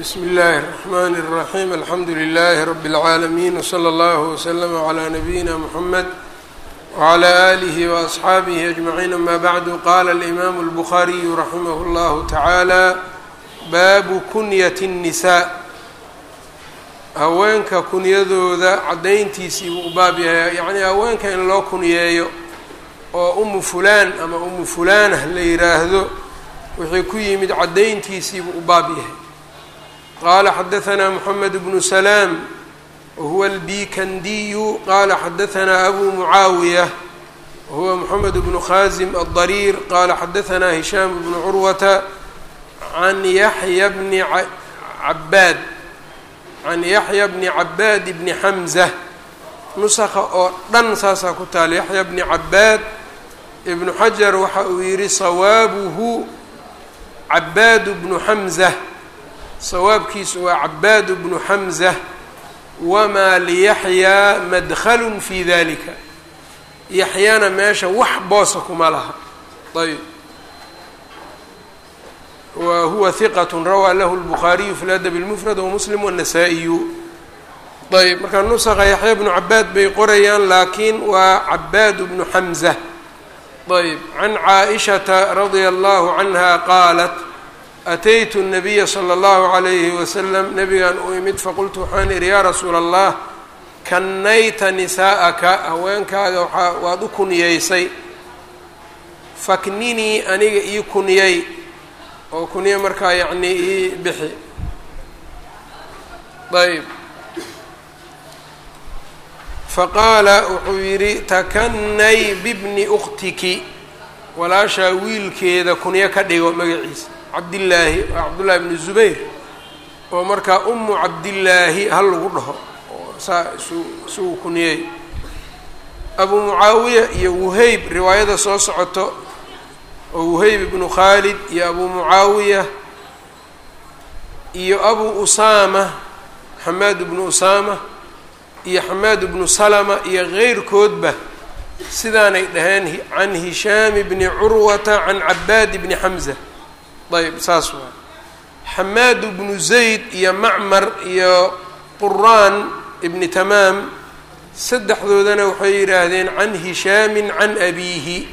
bsmi اllahi الرحmn الرaحيم alxamdu لlh رb العaalمين وslى اllه وslm عlى نabيina mحamed وعlى آlih وأصxaabih أجمعين amا bعd qala الإmam الbخariي raximh اllah taعaalى baabu kunyaة النisاء haweenka kunyadooda cadayntiisii buu u baab yahay yacnii haweenka in loo kunyeeyo oo umu fulaan ama umu fulaanah la yiraahdo wixii ku yimid cadayntiisii buu u baab yahay qaala xadaثna mحamed bnu slaam wahuwa albikandiyu qala xadaثna abu mucaawiya wahuwa mxamed bnu khazim aلضariir qala xadaثna hishaam bnu curwata can yaxya bni cabaad can yaxya bni cabaad bni xamza nusakha oo dhan saasaa ku taala yaxya bni cabaad ibnu xajar waxa uu yihi sawaabuhu cabaadu bnu xamza sawaabkiisu waa cabaad bnu xamza wamaa liyaxyaa madkhalun fii dalika yaxyana meesha wax boosa kuma laha. Ayb wa huwa hiqat rawaa lahu lbukhaariyu fi ladab اlmufrad wamuslim wاnasaa'iyu ayb markaa nusaqa yaxya bnu cabaad bay qorayaan laakiin waa cabaad bnu xamza ayb can caaishata radia allahu canha qaalat ataytu الnabiya slى اllahu عalayhi wasalam nabigan u imid faqultu waxaan idhi yaa rasuula allah kannayta nisaa'aka haweenkaaga waaa waad u kunyeysay fakninii aniga ii kunyay oo kunye markaa yacnii ii bixi ayb faqaala wuxuu yidhi takanay bibni ukhtiki walaashaa wiilkeeda kunyo ka dhigo magaciisa cabdillaahi waa cabdullaahi bni zubayr oo markaa umu cabdillaahi hal lagu dhaho oo saa isu isugu kuniyey abu mucaawiya iyo wuheyb riwaayada soo socoto oo wuheyb ibnu khaalid iyo abu mucaawiya iyo abu usaama xamaad ibnu usaama iyo xamaad ibnu salama iyo keyrkoodba sidaanay dhaheen can hishaam bni curwata can cabaad bni xamza ayb saas waa xamaad bnu zayd iyo macmar iyo quraan ibni tamaam saddexdoodana waxay yidhaahdeen can hishaamin can abiihi.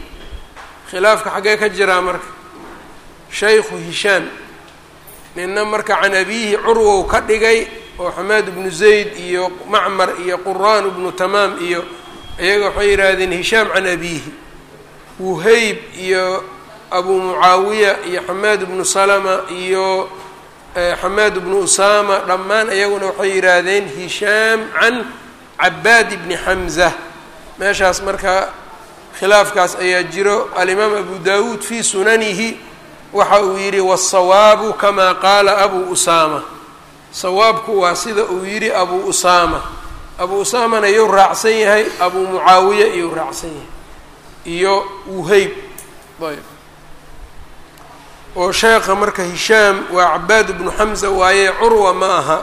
Khilaafka xaggee ka jiraa marka. Shaykhu hishaam nina marka can abiihi curwow ka dhigay oo xamaad bnu zayd iyo macmar iyo quraan ibnu tamaam iyo iyaga waxay yidhaahdeen hishaam can abiihi. Wuheyb iyo abu mucaawiya iyo xamaad bnu salama iyo xamaad bnu usaama dhammaan iyaguna waxay yidhaahdeen hishaam can cabaad bni xamza meeshaas marka khilaafkaas ayaa jiro. Alimaam abu dawuud fii sunanihi waxa uu yidhi wasawaabu kamaa qaala abu usaama sawaabku waa sida uu yidhi abu usaama abu usaamana iyou raacsan yahay abu mucaawiya iyou raacsan yahay iyo wuheyb ayb oo sheekha marka hishaam waa cabaad bnu xamza waaye curwa ma aha.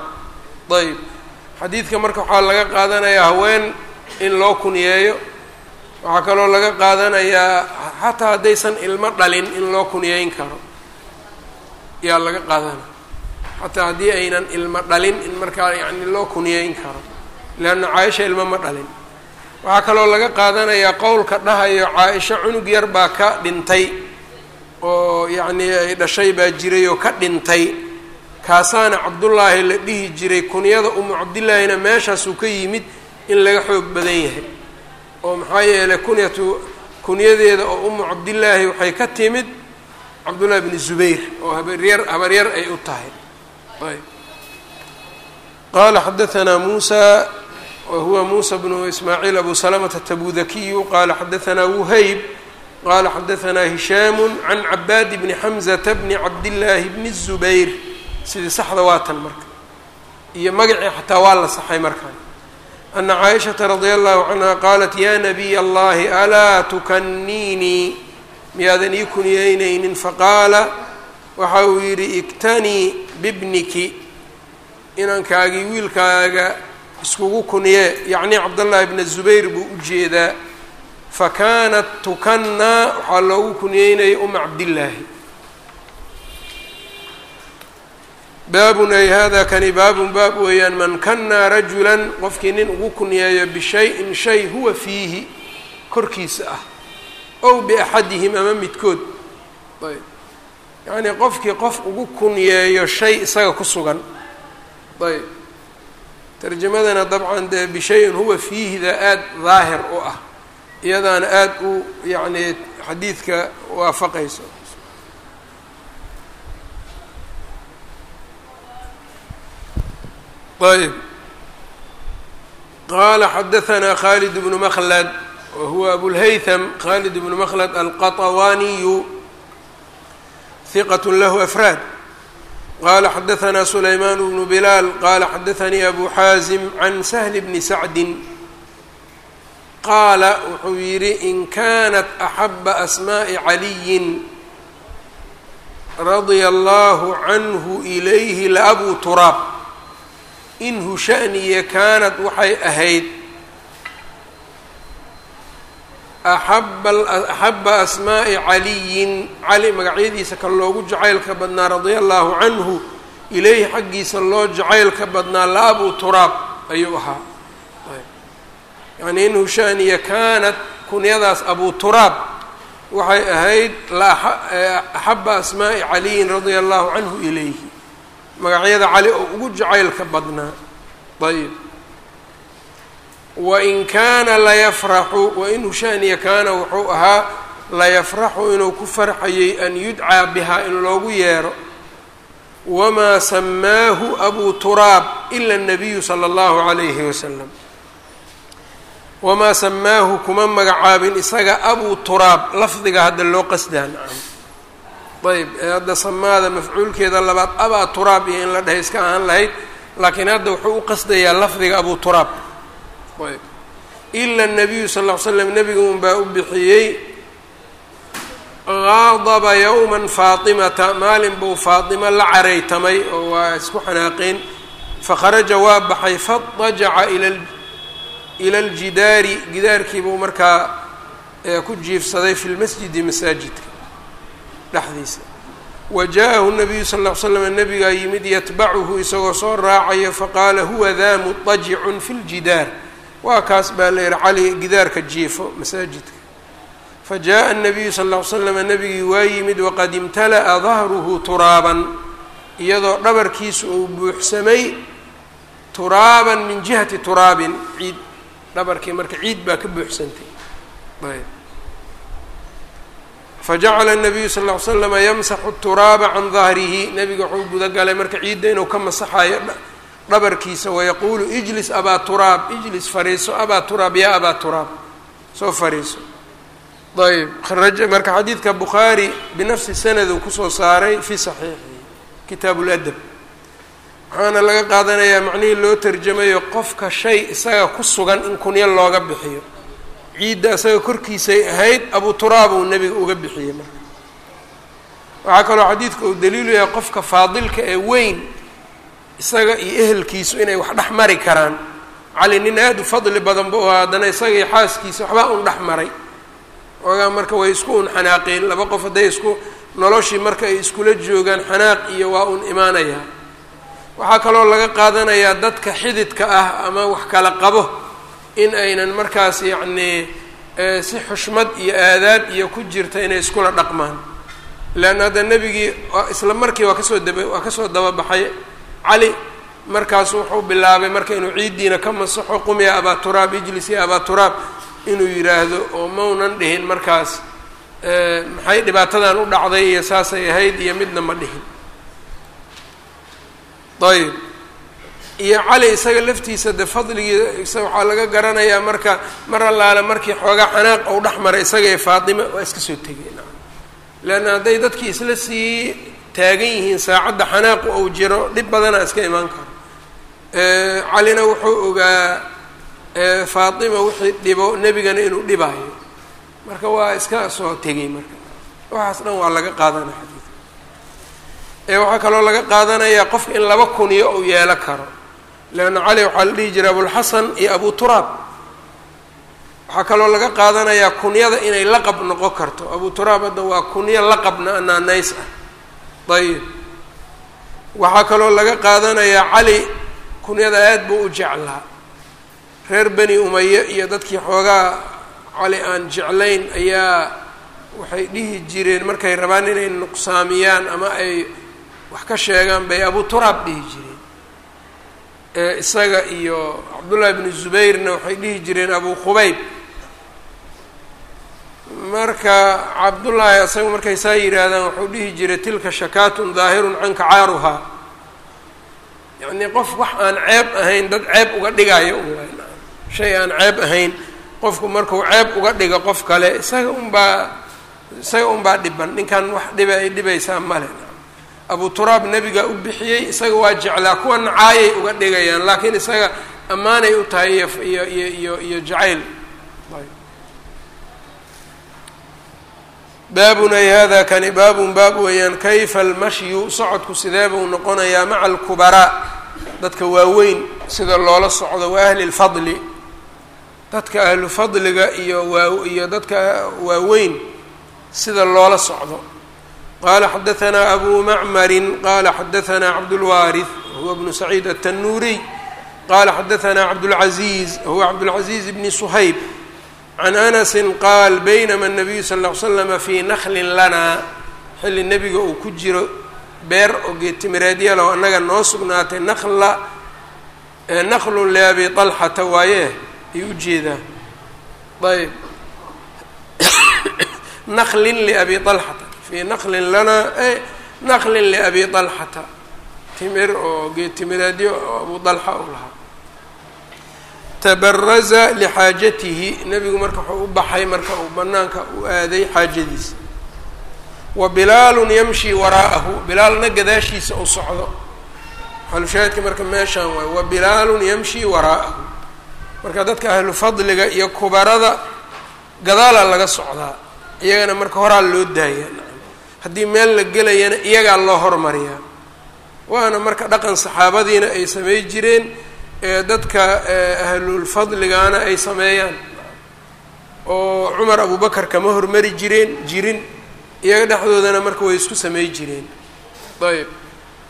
Ayb xadiidka marka waxaa laga qaadanayaa haween in loo kunyeeyo waxaa kaloo laga qaadanayaa xataa haddaysan ilmo dhalin in loo kunyeyn karo. Yaa laga qaadanaya. Xataa haddii aynan ilmo dhalin in markaa yani loo kunyeyn karo. Leanna caaisha ilmo ma dhalin. Waxaa kaloo laga qaadanayaa qowlka dhahayo caa-isha cunug yar baa ka dhintay oo yacnii ay dhashay baa jiray oo ka dhintay. Kaasaana cabdullaahi la dhihi jiray kunyada umu cabdillaahina meeshaasuu ka yimid in laga xoog badan yahay. Oo maxaa yeelay kunyatu kunyadeeda oo umu cabdillaahi waxay ka timid cabdullahi bni zubayr oo habaryar habaryar ay u tahay. Qaala xadaanaa muusa wa huwa muusa bnu ismaaciil abu salamata tabudakiyu qaala xadaanaa wuheyb qala xadaanaa hishaamu can cabaadi bni xamzata bni cabdillaahi bni zubayr sidii saxda waa tan marka iyo magacii xataa waa la saxay markaan ana caaishata radia allahu canha qaalat ya nabiy allahi alaa tukaniinii miyaadan ii kuniyeyneynin faqaala waxa uu yidhi iktanii bibniki inankaagii wiilkaaga iskugu kuniye yacnii cabdallaahi bna zubayr buu u jeedaa fakanat tukanaa waxaa loogu kuniyeynayay uma cabdillaahi baabun ay hada kani baabun baab weeyaan man kanaa rajulan qofkii nin ugu kunyeeyo bishayin shay huwa fiihi korkiisa ah ow biaxadihim ama midkood ayb yacnii qofkii qof ugu kunyeeyo shay isaga ku sugan ayb tarjamadana dabcan dee bishayin huwa fiihida aada daahir u ah iyadaana aad u yacni xadiidka waafaqayso. Ayb qaala xadahanaa khalid bnu mklad wahuwa abulhaytham khalid bnu mklad alqaطawaaniyu hiqat lahu afraad. Qala xadahanaa sulayman bnu bilaal qala xadaanii abu xaazim can sahl bni sacdi qaala wuxuu yidhi in kanat axaba asmaءi caliyin radia allahu canhu ilayhi laabu turaab. Inhu shaniya kaanad waxay ahayd axaba asmaa'i caliyin. Cali magacyadiisa ka loogu jacaylka badnaa radia allahu canhu ilayhi xaggiisa loo jacaylka badnaa la abu turaab ayuu ahaa yacnii in hushaan iyo kunyadaas abu turaab waxay ahayd axaba e, asmaa'i caliyin radia allahu canhu ilayhi. Magacyada cali oo ugu jacaylka badnaa. Ayb wain kaana layafraxu wain hushaan iyo kaana wuxuu ahaa layafraxu inuu ku farxayay an yudcaa bihaa in loogu yeero. Wamaa samaahu abu turaab ila nabiyu sala allahu calayhi wasalam wamaa samaahu kuma magacaabin isaga abu turaab lafdiga hadda loo qasdaa nacam ayb hadda samaada mafcuulkeeda labaad abaa turaab iyo in la dhahay iska ahaan lahayd laakiin hadda wuxuu u qasdayaa lafdiga abu turaab ayb ila nabiyu sal ll ly slam nebiga un baa u bixiyey qaadaba yowman faatimata maalin buu faatimo la caraytamay oo waa isku xanaaqeen fakharaja waa baxay fadajaca ila ila aljidaari gidaarkiibuu markaa ku jiifsaday fi lmasjidi masaajidka dhexdiisa wa jaa-ahu nabiyu sal ll ly slam nabigaa yimid yatbacuhu isagoo soo raacayo faqaala huwa daa mutajicun fi ljidaar waa kaas baa la yihi cali gidaarka jiifo masaajidka fajaءa الnabiyu sal ll ly slama nabigii waa yimid waqad imtala'a dahruhu turaaban iyadoo dhabarkiisu uu buuxsamay turaaban min jihati turaabin ciid dhabarkii marka ciid baa ka buuxsantay ayb fajacala الnabiyu sal ll ly slama yamsaxu الturaaba can dahrihi nabiga wuxuu guda galay marka ciidda inuu ka masaxayo dhabarkiisa wayaquulu ijlis abaa turaab ijlis fariiso abaa turaab yaa abaa turaab soo fariiso ayb raja marka xadiidka bukhaari binafsi sanad uu kusoo saaray fi saxiixihi kitaabu ladab waxaana laga qaadanayaa macnihii loo tarjamayo qofka shay isaga ku sugan in kunyo looga bixiyo. Ciidda isaga korkiisay ahayd abu turaab uu nebiga uga bixiyey marka. Waxaa kaloo xadiidka uu daliilu yahay qofka faadilka ee weyn isaga iyo ehelkiisu inay wax dhex mari karaan. Cali nin aada u fadli badan bu ahaa haddana isaga iyo xaaskiisa waxbaa un dhex maray. Oogaa marka way isku un xanaaqeen laba qof hadday isku noloshii marka ay iskula joogaan xanaaq iyo waa un imaanayaa waxaa kaloo laga qaadanayaa dadka xididka ah ama wax kala qabo in aynan markaas yacnii si xushmad iyo aadaab iyo ku jirta inay iskula dhaqmaan. Leanna hadda nebigii isla markii waa ka soo daba waa ka soo dababaxay cali markaasu wuxuu bilaabay marka inuu ciiddiina ka masaxo qum ya abaa turaab ijlis ya abaa turaab inuu yidhaahdo oo maunan dhihin markaas. Maxay dhibaatadan u dhacday iyo saasay ahayd iyo midna ma dhihin ayb iyo cali isaga laftiisa de fadligii isa waxaa laga garanayaa marka mar allaale markii xoogaa xanaaq ou dhex maray isaga ee faatima waa iska soo tegeen leanna hadday dadkii isla sii taagan yihiin saacadda xanaaqu ou jiro dhib badana iska imaan karo. Calina wuxuu ogaa faatima wixii dhibo nebigana inuu dhibaayo. Marka waa iska soo tegay marka. Waxaas dhan waa laga qaadanaya ee waxaa kaloo laga qaadanayaa qofka in laba kuniyo uu yeelo karo. Leanna cali waxaa la dhihi jiray abulxasan iyo abu turaab. Waxaa kaloo laga qaadanayaa kunyada inay laqab noqon karto. Abu turaab hadda waa kunyo laqabna anaanays ah. Ayib waxaa kaloo laga qaadanayaa cali kunyada aad buu u jeclaa. Reer beni umaye iyo dadkii xoogaa cali aan jeclayn ayaa waxay dhihi jireen markay rabaan inay nuqsaamiyaan ama ay wax ka sheegaan bay abu turaab dhihi jireen. Isaga iyo cabdullahi bnu zubayrna waxay dhihi jireen abu qubayb marka cabdullaahi isaga markay saa yidhaahdaan wuxuu dhihi jiray tilka shakaatun daahirun canka caaruhaa yacnii qof wax aan ceeb ahayn dad ceeb uga dhigayo shay aan ceeb ahayn qofku markuu ceeb uga dhigo qof kale isaga unbaa isaga unbaa dhiban. Ninkan wax dhiba ay dhibaysaa male abu turaab nebigaa u bixiyey isaga waa jeclaa kuwa nacaayay uga dhigayaan laakiin isaga ammaanay u tahay iyo iyo iyo iyo jacayl. Baabun ay hada kani baabun baab weeyaan kayfa almashyu socodku sidee buu noqonayaa maca alkubaraa dadka waaweyn sida loola socdo wa ahli lfadli dadka ahlu fadliga iyo waa iyo dadka waaweyn sida loola socdo qala xadaثna abu macmari qala xadaثna cabdاlwaariث huwa bnu saciid الtanuuriy qala xadaثna cabdاlcaزiiz huwa cabdاlcaزiiz bni shayb can anasi qaal baynama الnabiyu sal ll ly slama fii naklin lana xilli nebiga uu ku jiro beer oo geetimireedyalo annaga noo sugnaatay nala naklun liabi طalxata waaye ayuu ujeedaa ayb naklin liabi طalxata fii naklin lana naklin liabi طalxata timir oo geetimireedyo oo abu طalxa u lahaa. Tabaraza lixaajatihi nebigu marka wuxuu u baxay marka uu banaanka u aaday xaajadiisa. Wa bilaalun yamshi waraa'ahu bilaalna gadaashiisa u socdo. Xalushaahidka marka meeshaan waay. Wa bilaalun yamshi waraa'ahu marka dadka ahlu fadliga iyo kubarada gadaalaa laga socdaa. Iyagana marka horaa loo daaya haddii meel la gelayana iyagaa loo hormariyaa waana marka dhaqan saxaabadiina ay samey jireen dadka ahlulfadligana ay sameeyaan. Oo cumar abubakar kama hormari jireen jirin. Iyaga dhexdoodana marka way isku samey jireen. Ayb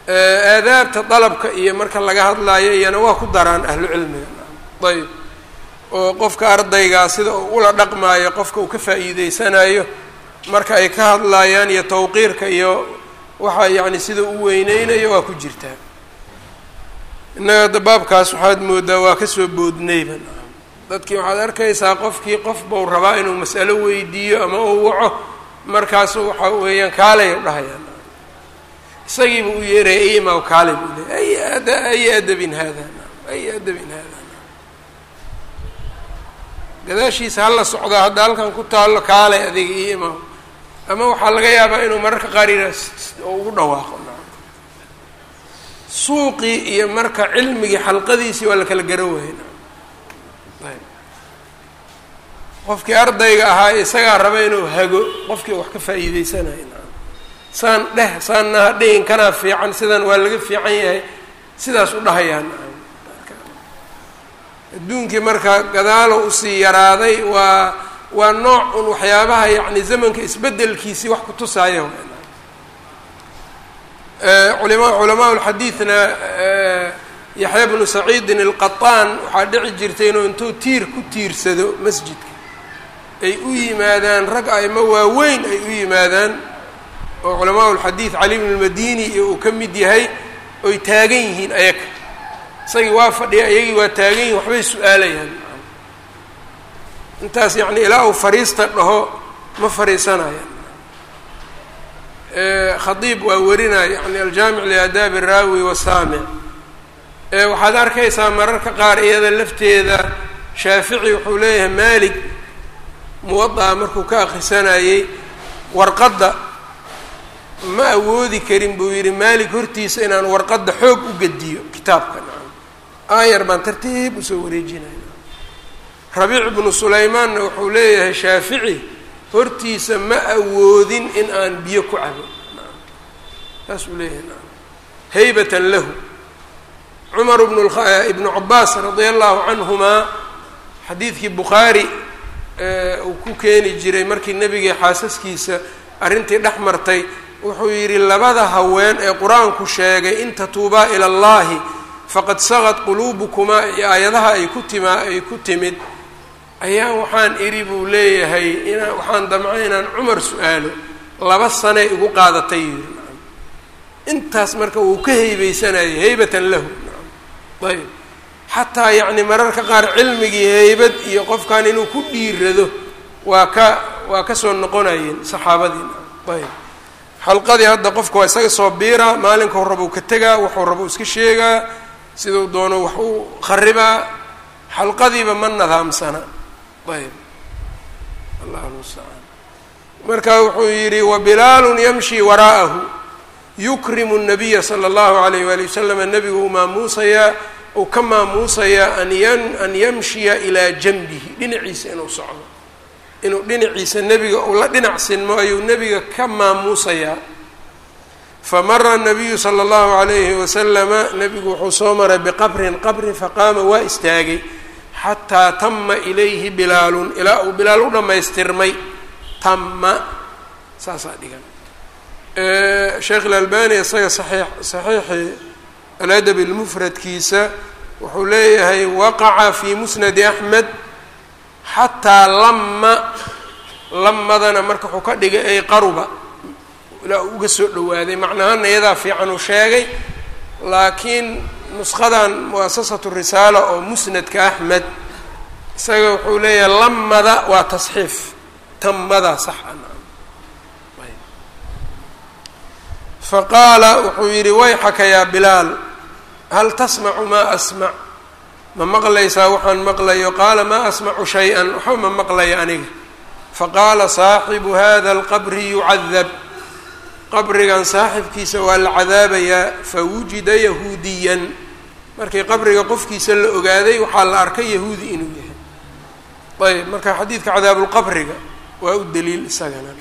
aadaabta dalabka iyo marka laga hadlaayo iyana waa ku daraan ahlu cilmiga. Ayb oo qofka ardaygaa sida uu ula dhaqmaayo qofka uu ka faa'iideysanayo marka ay ka hadlaayaan iyo tawqiirka iyo waxa yacni sida u weyneynayo waa ku jirtaa innaga hadda baabkaas waxaad moodaa waa ka soo boodnayba dadkii waxaad arkaysaa qofkii qof bau rabaa inuu mas'alo weydiiyo ama uu waco markaasu waxa weeyaan kaalay dhahayaan. Isagiiba u yeeraya imaw kaalay buu leey ay ay adabin hada ay adabin hada gadaashiisa hala socdaa hadda halkan ku taallo kaalay adiga iyo ama waxaa laga yaabaa inuu mararka qaar yidhaha oo ugu dhawaaqo. Suuqii iyo marka cilmigii xalqadiisii waa la kala garo waayey qofkii ardayga ahaa isagaa raba inuu hago qofkii wax ka faa'iideysanaya saan dheh saanna ha dhihin kanaa fiican sidan waa laga fiican yahay sidaas u dhahayaan. Adduunkii marka gadaalo u sii yaraaday waa waa nooc un waxyaabaha yacni zamanka isbeddelkiisii wax ku tusaaya culama culamaa lxadiidna yaxya bnu saciidin alqaطaan waxaa dhici jirtay inuu intuu tiir ku tiirsado masjidka. Ay u yimaadaan rag aimo waaweyn ay u yimaadaan oo culamaa lxadiid cali bn lmadini iyo uu ka mid yahay oy taagan yihiin ayaga. Isagii waa fadhiya iyagii waa taagan yihiin waxbay su'aalayaan intaas yacni ilaa uu fariista dhaho ma fariisanayaan khadiib waa warinaya yani aljaamic liaadaabi araawi wasaamic waxaad arkaysaa mararka qaar iyada lafteeda shaafici wuxuu leeyahay maalik muwada'a markuu ka akrisanayey warqadda ma awoodi karin buu yidhi maalik hortiisa inaan warqadda xoog u gediyo kitaabka aayar baan tartiib u soo wareejinaya rabiic bnu sulaymaanna wuxuu leeyahay shaafici hortiisa ma awoodin in aan biyo ku cabo. Saasuu leeyahay haybatan lahu. Cumar bn ibnu cabaas radia allahu canhumaa xadiidkii bukhaari uu ku keeni jiray markii nebiga xaasaskiisa arrintii dhex martay wuxuu yidhi labada haween ee qur'aanku sheegay in tatuubaa ila allahi faqad sagad quluubukumaa iyo aayadaha ay ku timaa ay ku timid ayaa waxaan idhi buu leeyahay inaa waxaan damcay inaan cumar su'aalo laba sanay igu qaadatay. Yidhi intaas marka wuu ka heybeysanayay heybatan lahu. Ayb. Xataa yacni mararka qaar cilmigii heybad iyo qofkan inuu ku dhiirado waa ka waa ka soo noqonayeen saxaabadiina ayb. Xalqadii hadda qofka waa isaga soo biiraa maalinka hor rabuu ka tegaa wuxuu rabuu iska sheegaa siduu doono wax uu kharibaa xalqadiiba ma nadaamsana ayb allahu mustacaan marka wuxuu yidhi wabilaalun yamshi waraa'ahu yukrimu nabiya sala allahu alayh waali wasalam nebigu uu maamuusayaa uu ka maamuusayaa an yamshiya ilaa janbihi. Dhinaciisa inuu socdo. Inuu dhinaciisa nebiga uu la dhinac sinmo ayuu nebiga ka maamuusayaa famara nabiyu sala allahu alayhi wasalama nebigu wuxuu soo maray biqabrin qabri faqaama waa istaagay xataa tama ilayhi bilaalun ilaa uu bilaal u dhammaystirmay tama saasaa dhigan. Sheekh ilalbani isaga saxiix saxiixi aladab lmufradkiisa wuxuu leeyahay waqaca fi musnadi axmed xataa lama lamadana marka wuxuu ka dhigay ay qaruba ilaa uu uga soo dhawaaday macnahaana iyadaa fiican uu sheegay laakiin nusqadan muasasatu risaala oo musnadka axmed isaga wuxuu leeyahay lamada waa tasxiif tamada sax faqaala wuxuu yidhi wayxaka yaa bilaal hal tasmacu maa asmac? Ma maqlaysaa waxaan maqlayo? Qaala maa asmacu shay-an. Waxba ma maqlaya aniga. Faqaala saaxibu hada alqabri yucadab qabrigan saaxibkiisa waa la cadaabayaa fawujida yahuudiyan markii qabriga qofkiisa la ogaaday waxaa la arkay yahuudi inuu yahay. Ayb marka xadiidka cadaabulqabriga waa u daliil isagana.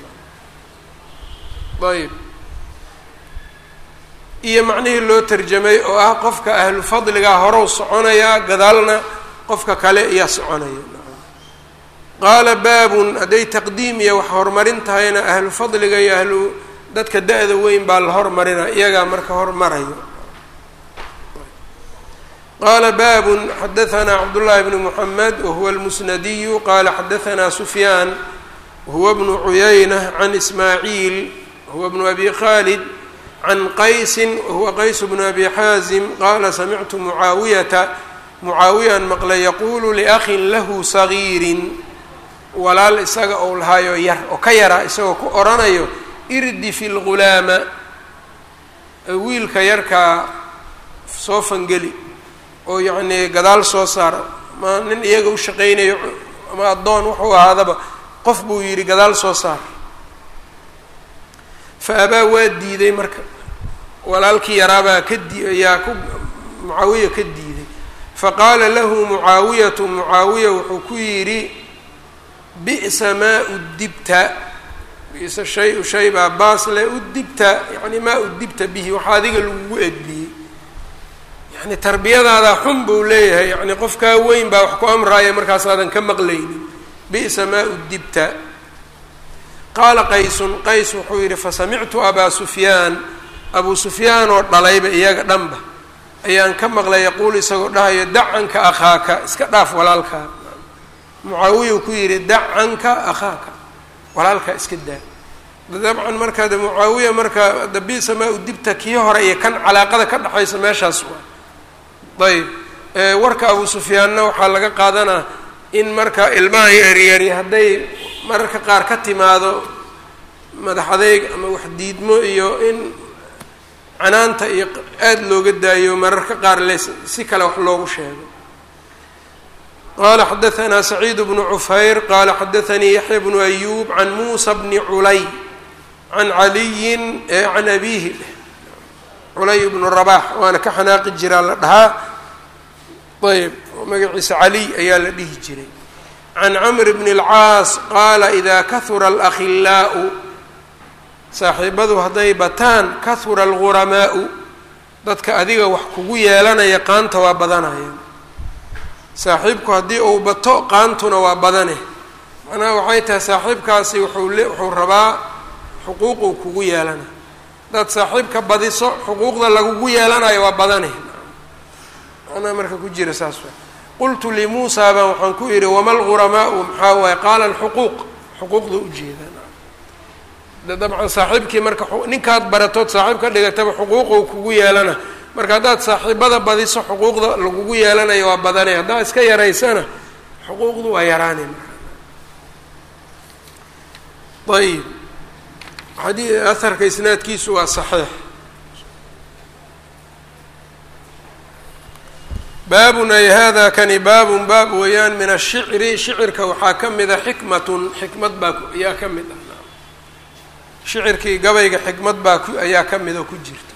Ayb. Iyo macnihii loo tarjamay oo ah qofka ahlu fadligaa horow soconayaa gadaalna qofka kale ayaa soconaya. Qaala baabun hadday taqdiim iyo wax horumarin tahayna ahlu fadliga iyo ahlu dadka da-da weyn baa la hormarina iyagaa marka hormarayo qaala baabun xadahanaa cabdullaahi bnu muxamed wahuwa almusnadiyu qaala xadahanaa sufyaan wahuwa bnu cuyayna can ismaaciil wahuwa bnu abi khaalid can qaysin wahuwa qays bnu abi xaazim qaala samictu mucaawiyata mucaawiyaan maqlay yaquulu liakhin lahu sagiirin walaal isaga ou lahaayo yar oo ka yaraa isagoo ku oranayo irdi fi lgulaama wiilka yarkaa soo fangeli oo yacnii gadaal soo saara. Ma nin iyaga u shaqaynayo ama addoon wuxuu ahaadaba qof buu yidhi gadaal soo saar. Fa abaa waa diiday marka. Walaalkii yaraabaa ka di ayaa ku mucaawiya ka diiday. Faqaala lahu mucaawiyatu mucaawiya wuxuu ku yidhi bi'sa maa udibta bi'sa shay-u shay baa baasle udibta yacni maa udibta bihi waxaa adiga lagugu edbiyey yacni tarbiyadaadaa xun buu leeyahay. Yacni qofkaa weyn baa wax ku amraaya markaasaadan ka maqlaynin. Bi'sa maa udibta qaala qaysun qays wuxuu yidhi fasamictu abaa sufyaan. Abuu sufyaan oo dhalayba iyaga dhanba ayaan ka maqlay yaquul isagoo dhahayo dacanka akhaaka. Iska dhaaf walaalkaa mucaawiya ku yidhi dacanka akhaaka. Walaalkaa iska daa. Dabcan marka de mucaawiya marka dabisa maa udibta kii hore iyo kan calaaqada ka dhexaysa meeshaas waa ayb. Warka abuu sufyaanna waxaa laga qaadanaa in marka ilmaha yaryari hadday mararka qaar ka timaado madax adeyg ama wax diidmo iyo in canaanta iyo aada looga daayo mararka qaar le si kale wax loogu sheego. Qala xadaanaa saciid bnu cufayr qala xadaanii yaxya bnu ayub can muusa bni culay can caliyin can abihi culay bnu rabax waana ka xanaaqi jiraa la dhahaa. Ayb magaciisa caliy ayaa la dhihi jiray. Can camr bni اlcaas qaala ida kahura alakhilaau saaxiibadu hadday bataan kahura alguramaau dadka adiga wax kugu yeelanaya qaanta waa badanayaan saaxiibku haddii uu bato qaantuna waa badane. Macnaha waxay tahay saaxiibkaasi wuxuu rabaa xuquuquu kugu yeelana haddaad saaxiibka badiso xuquuqda lagugu yeelanayo waa badane macnaha marka ku jira saas wa qultu limuusaa baan waxaan ku idhi wama lghuramaau maxaa waaye qaala alxuquuq. Xuquuqda ujeeda dabcan saaxiibkii marka ninkaad baratood saaxiib ka dhigataba xuquuquu kugu yeelana. Marka haddaad saaxiibada badiso xuquuqda lagugu yeelanayo waa badanay haddaad iska yaraysana xuquuqdu waa yaraanay marka aharka isnaadkiisu waa saxiix. Baabun ay hada kani baabun baab weeyaan min ashicri shicirka waxaa ka mida xikmatun xikmad baa ayaa ka mid ah. Shicirkii gabayga xikmad baa ayaa ka mida ku jirta.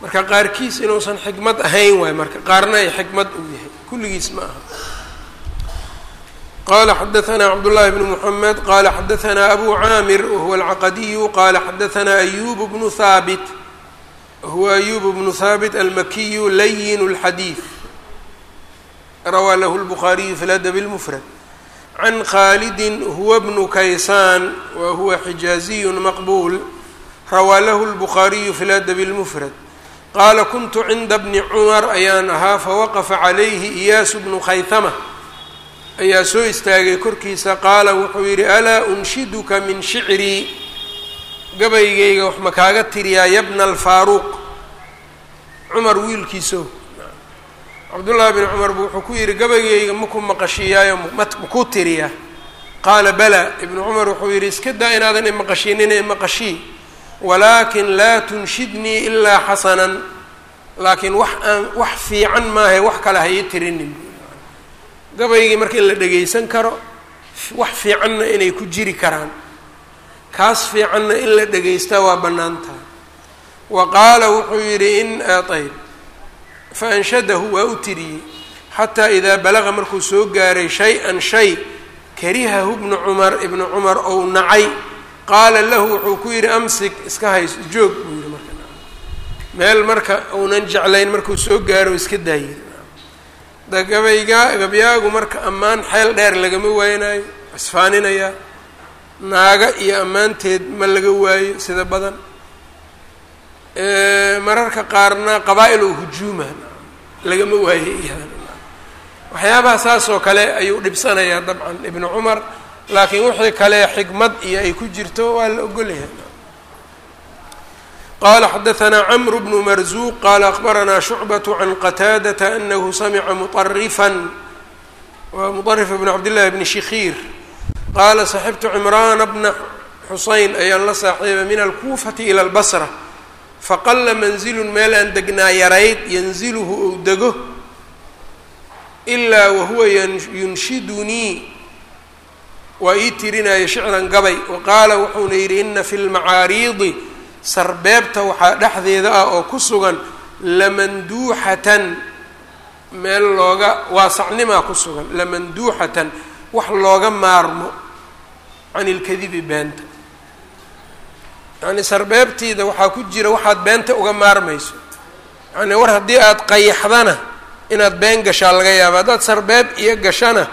Marka qaarkiis inuusan xikmad ahayn waay marka qaarna ay xikmad u yahay. Kulligiis ma aha qala xadaثna cabdالlahi bn mحamed qala xadaثna abu caamir wahuwa alcaqadiyu qala xadaثna ayub bnu haabit huwa ayub bnu haabit almakiyu layin اlxadiiث rawaa lahu الbukhaariyu fi ladb اlmfrad can khaalidi huwa bnu kaysaan wa huwa xijaaziyu maqbul rawaa lahu الbukhaariyu fi ladb اlmfrad qaala kuntu cinda bni cumar ayaan ahaa fawaqafa calayhi iyaasu bnu khaytama ayaa soo istaagay korkiisa qaala wuxuu yidhi alaa unshiduka min shicrii gabaygayga wax ma kaaga tiriyaa yabna alfaaruuq cumar wiilkiiso cabdullaahi bin cumar bu wuxuu ku yidhi gabaygayga maku maqashiyaayo makuu tiriyaa qaala bala. Ibnu cumar wuxuu yidhi iska daa inaadan imaqashiinin imaqashii walaakin laa tunshidnii ilaa xasanan. Laakiin wax aan wax fiican maahay wax kale ha ii tirinin gabaygii marka in la dhegaysan karo wax fiicanna inay ku jiri karaan. Kaas fiicanna in la dhegaystaa waa bannaan wa qaala wuxuu yidhi in ayb fa anshadahu waa u tiriyey xataa idaa balaqa markuu soo gaaray shay-an shay karihahu bnu cumar ibnu cumar ou nacay. Qaala lahu wuxuu ku yidhi amsik iska hays joog buu yidhi marka. Meel marka uunan jeclayn markuu soo gaaro iska daayay gabyaagu marka ammaan xeel dheer lagama waaynayo isfaaninayaa naaga iyo ammaanteed ma laga waayo sida badan. Mararka qaarna qabaa-il oo hujuuma lagama waayo iyada. Waxyaabaha saas oo kale ayuu dhibsanayaa dabcan ibnu cumar laakiin wixii kale xikmad iyo ay ku jirto waa la ogolyahay qala xadaثna cmr bn marzuq qala akbaranaa shucbaة can qataadaةa anahu samca muطarifan wa muطarif bn cabdillahi bni shikiir qaala saxibtu cimraana bna xuseyn ayaan la saaxiibay min alkuufati ilى اlbasra faqala manzilu meel aan degnaa yarayd yanzilhu ou dego ilaa wahuwa yunshidunii waa ii tirinaya shicran gabay wa qaala wuxuuna yidhi ina fi lmacaariidi sarbeebta waxaa dhexdeeda ah oo ku sugan lamanduuxatan meel looga waasacnimaa ku sugan lamanduuxatan wax looga maarmo can ilkadibi beenta. Yacni sarbeebtiida waxaa ku jira waxaad beenta uga maarmayso. Yacni war haddii aada qayaxdana inaad been gashaa laga yaaba haddaad sarbeeb iyo gashana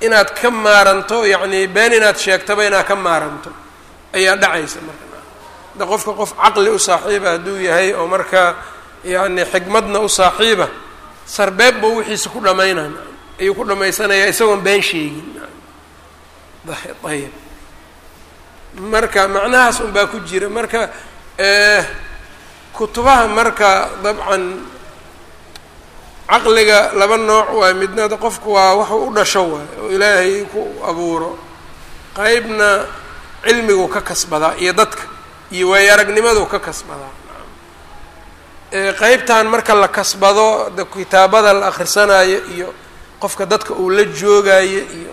inaad ka maaranto yacni been inaad sheegtaba inaad ka maaranto ayaa dhacaysa marka da qofka qof caqli u saaxiiba hadduu yahay oo marka yacni xikmadna u saaxiiba sarbeeb buu wixiisa ku dhamaynaa ayuu ku dhamaysanayaa isagoon been sheegin. Ayb marka macnahaas un baa ku jira. Marka kutubaha marka dabcan caqliga laba nooc waay midna qofku waa waxuu u dhasho waay oo ilaahay ku abuuro. Qeybna cilmigu ka kasbadaa iyo dadka iyo waayo aragnimadu ka kasbadaa qeybtan marka la kasbado de kitaabada la akhrisanayo iyo qofka dadka uu la joogayo iyo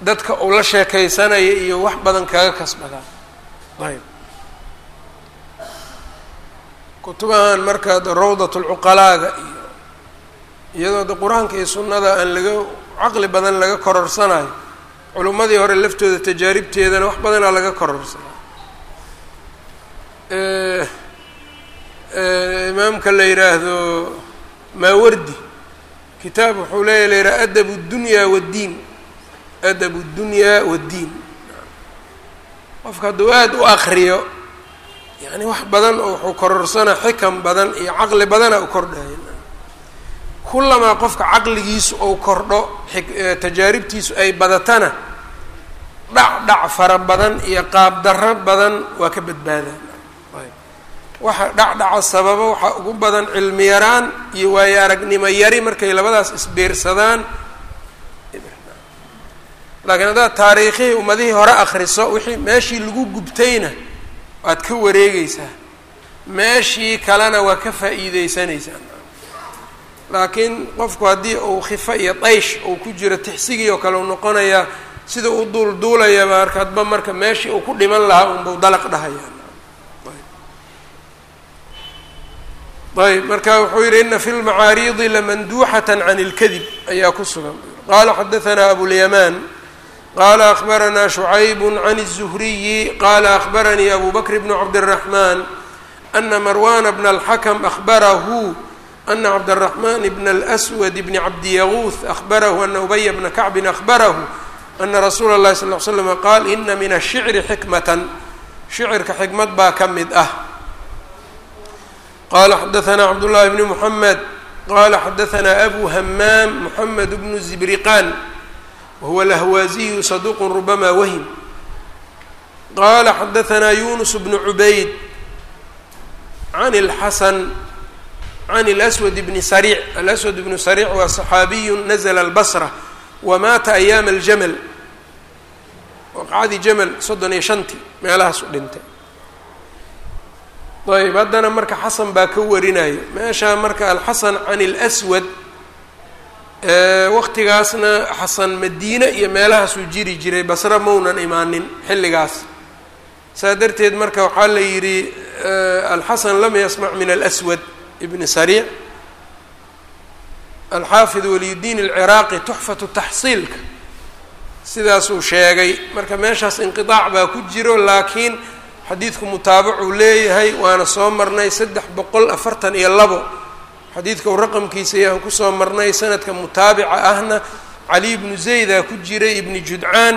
dadka uu la sheekeysanayo iyo wax badan kaga kasbadaa ayb. Kutubahan marka rawdat lcuqalaaga iyo iyadoo de qur'aanka iyo sunnada aan laga caqli badan laga kororsanayo culimmadii hore laftooda tajaaribteedana wax badanaa laga kororsanaa imaamka la yidhaahdo maawardi. Kitaab wuxuu leeya la yidhaha adab اdunyaa waddiin adab اdunyaa waddiin qofka hadduu aada u akriyo yacni wax badan oo wuxuu kororsanaa xikam badan iyo caqli badana u kordhaya kullamaa qofka caqligiisu ou kordho tajaaribtiisu ay badatana dhac dhac fara badan iyo qaabdarro badan waa ka badbaadaan waxa dhacdhaca sababa waxaa ugu badan cilmi yaraan iyo waayo aragnimo yari markay labadaas isbiirsadaan. Laakiin haddaad taariikhihii ummadihii hore akriso wixii meeshii lagu gubtayna waad ka wareegeysaa meeshii kalena waa ka faa'iideysanaysaa laakiin qofku haddii uu khifo iyo daysh uu ku jiro tixsigii oo kale u noqonayaa sida u duulduulaya markaadba marka meeshii uu ku dhiman lahaa unbau dalaq dhahaya ayb marka wuxuu yihi ina fi lmacaariidi lamanduuxat can اlkadib ayaa ku sugan qala xadaثna abulyamaan qala akbarana shucayb can الزhriyi qala akbaranii abu bakr bn cabdالرaحman ana marwana bna اlxakm ahbarahu ana cabdالرaحman bn اlأswad bn cabdiyaguuth ahbarahu ana ubaya bna kacbin ahbarahu ana rasuula اlahi sal ly slm qaal ina min الshicri xikmatan shicirka xikmad baa ka mid ah qala xadaثna cabdالlahi bn mحamed qala xadaثna abu hamaam mحamed bnu zibriqan wahuwa lahwaaziyu saduq rubama wahm qala xadaثna yunus bn cubayd can اlxasan can اlأswad bni saric alaswad bnu saric waa صaxaabiyu nazla اlbasra wamaata ayaama اljamal waqacadii jamal soddon iyo shantii meelahaas u dhintay ayb haddana marka xasan baa ka warinaya meeshaa marka alxasan can اlswad waqtigaasna xasan madiine iyo meelahaasuu jiri jiray basre maunan imaanin xilligaas. Saa darteed marka waxaa la yidhi alxasan lam yasmac min alswad ibni sariic. Alxaafid waliyudiin alciraaqi tuxfatu taxsiilka. Sidaasuu sheegay. Marka meeshaas inqiaac baa ku jiro laakiin xadiidku mutaabacuu leeyahay waana soo marnay saddex boqol afartan iyo labo. Xadiidka u raqamkiisa ayaan ku soo marnay sanadka mutaabica ahna cali ibnu zayda ku jiray ibni judcaan.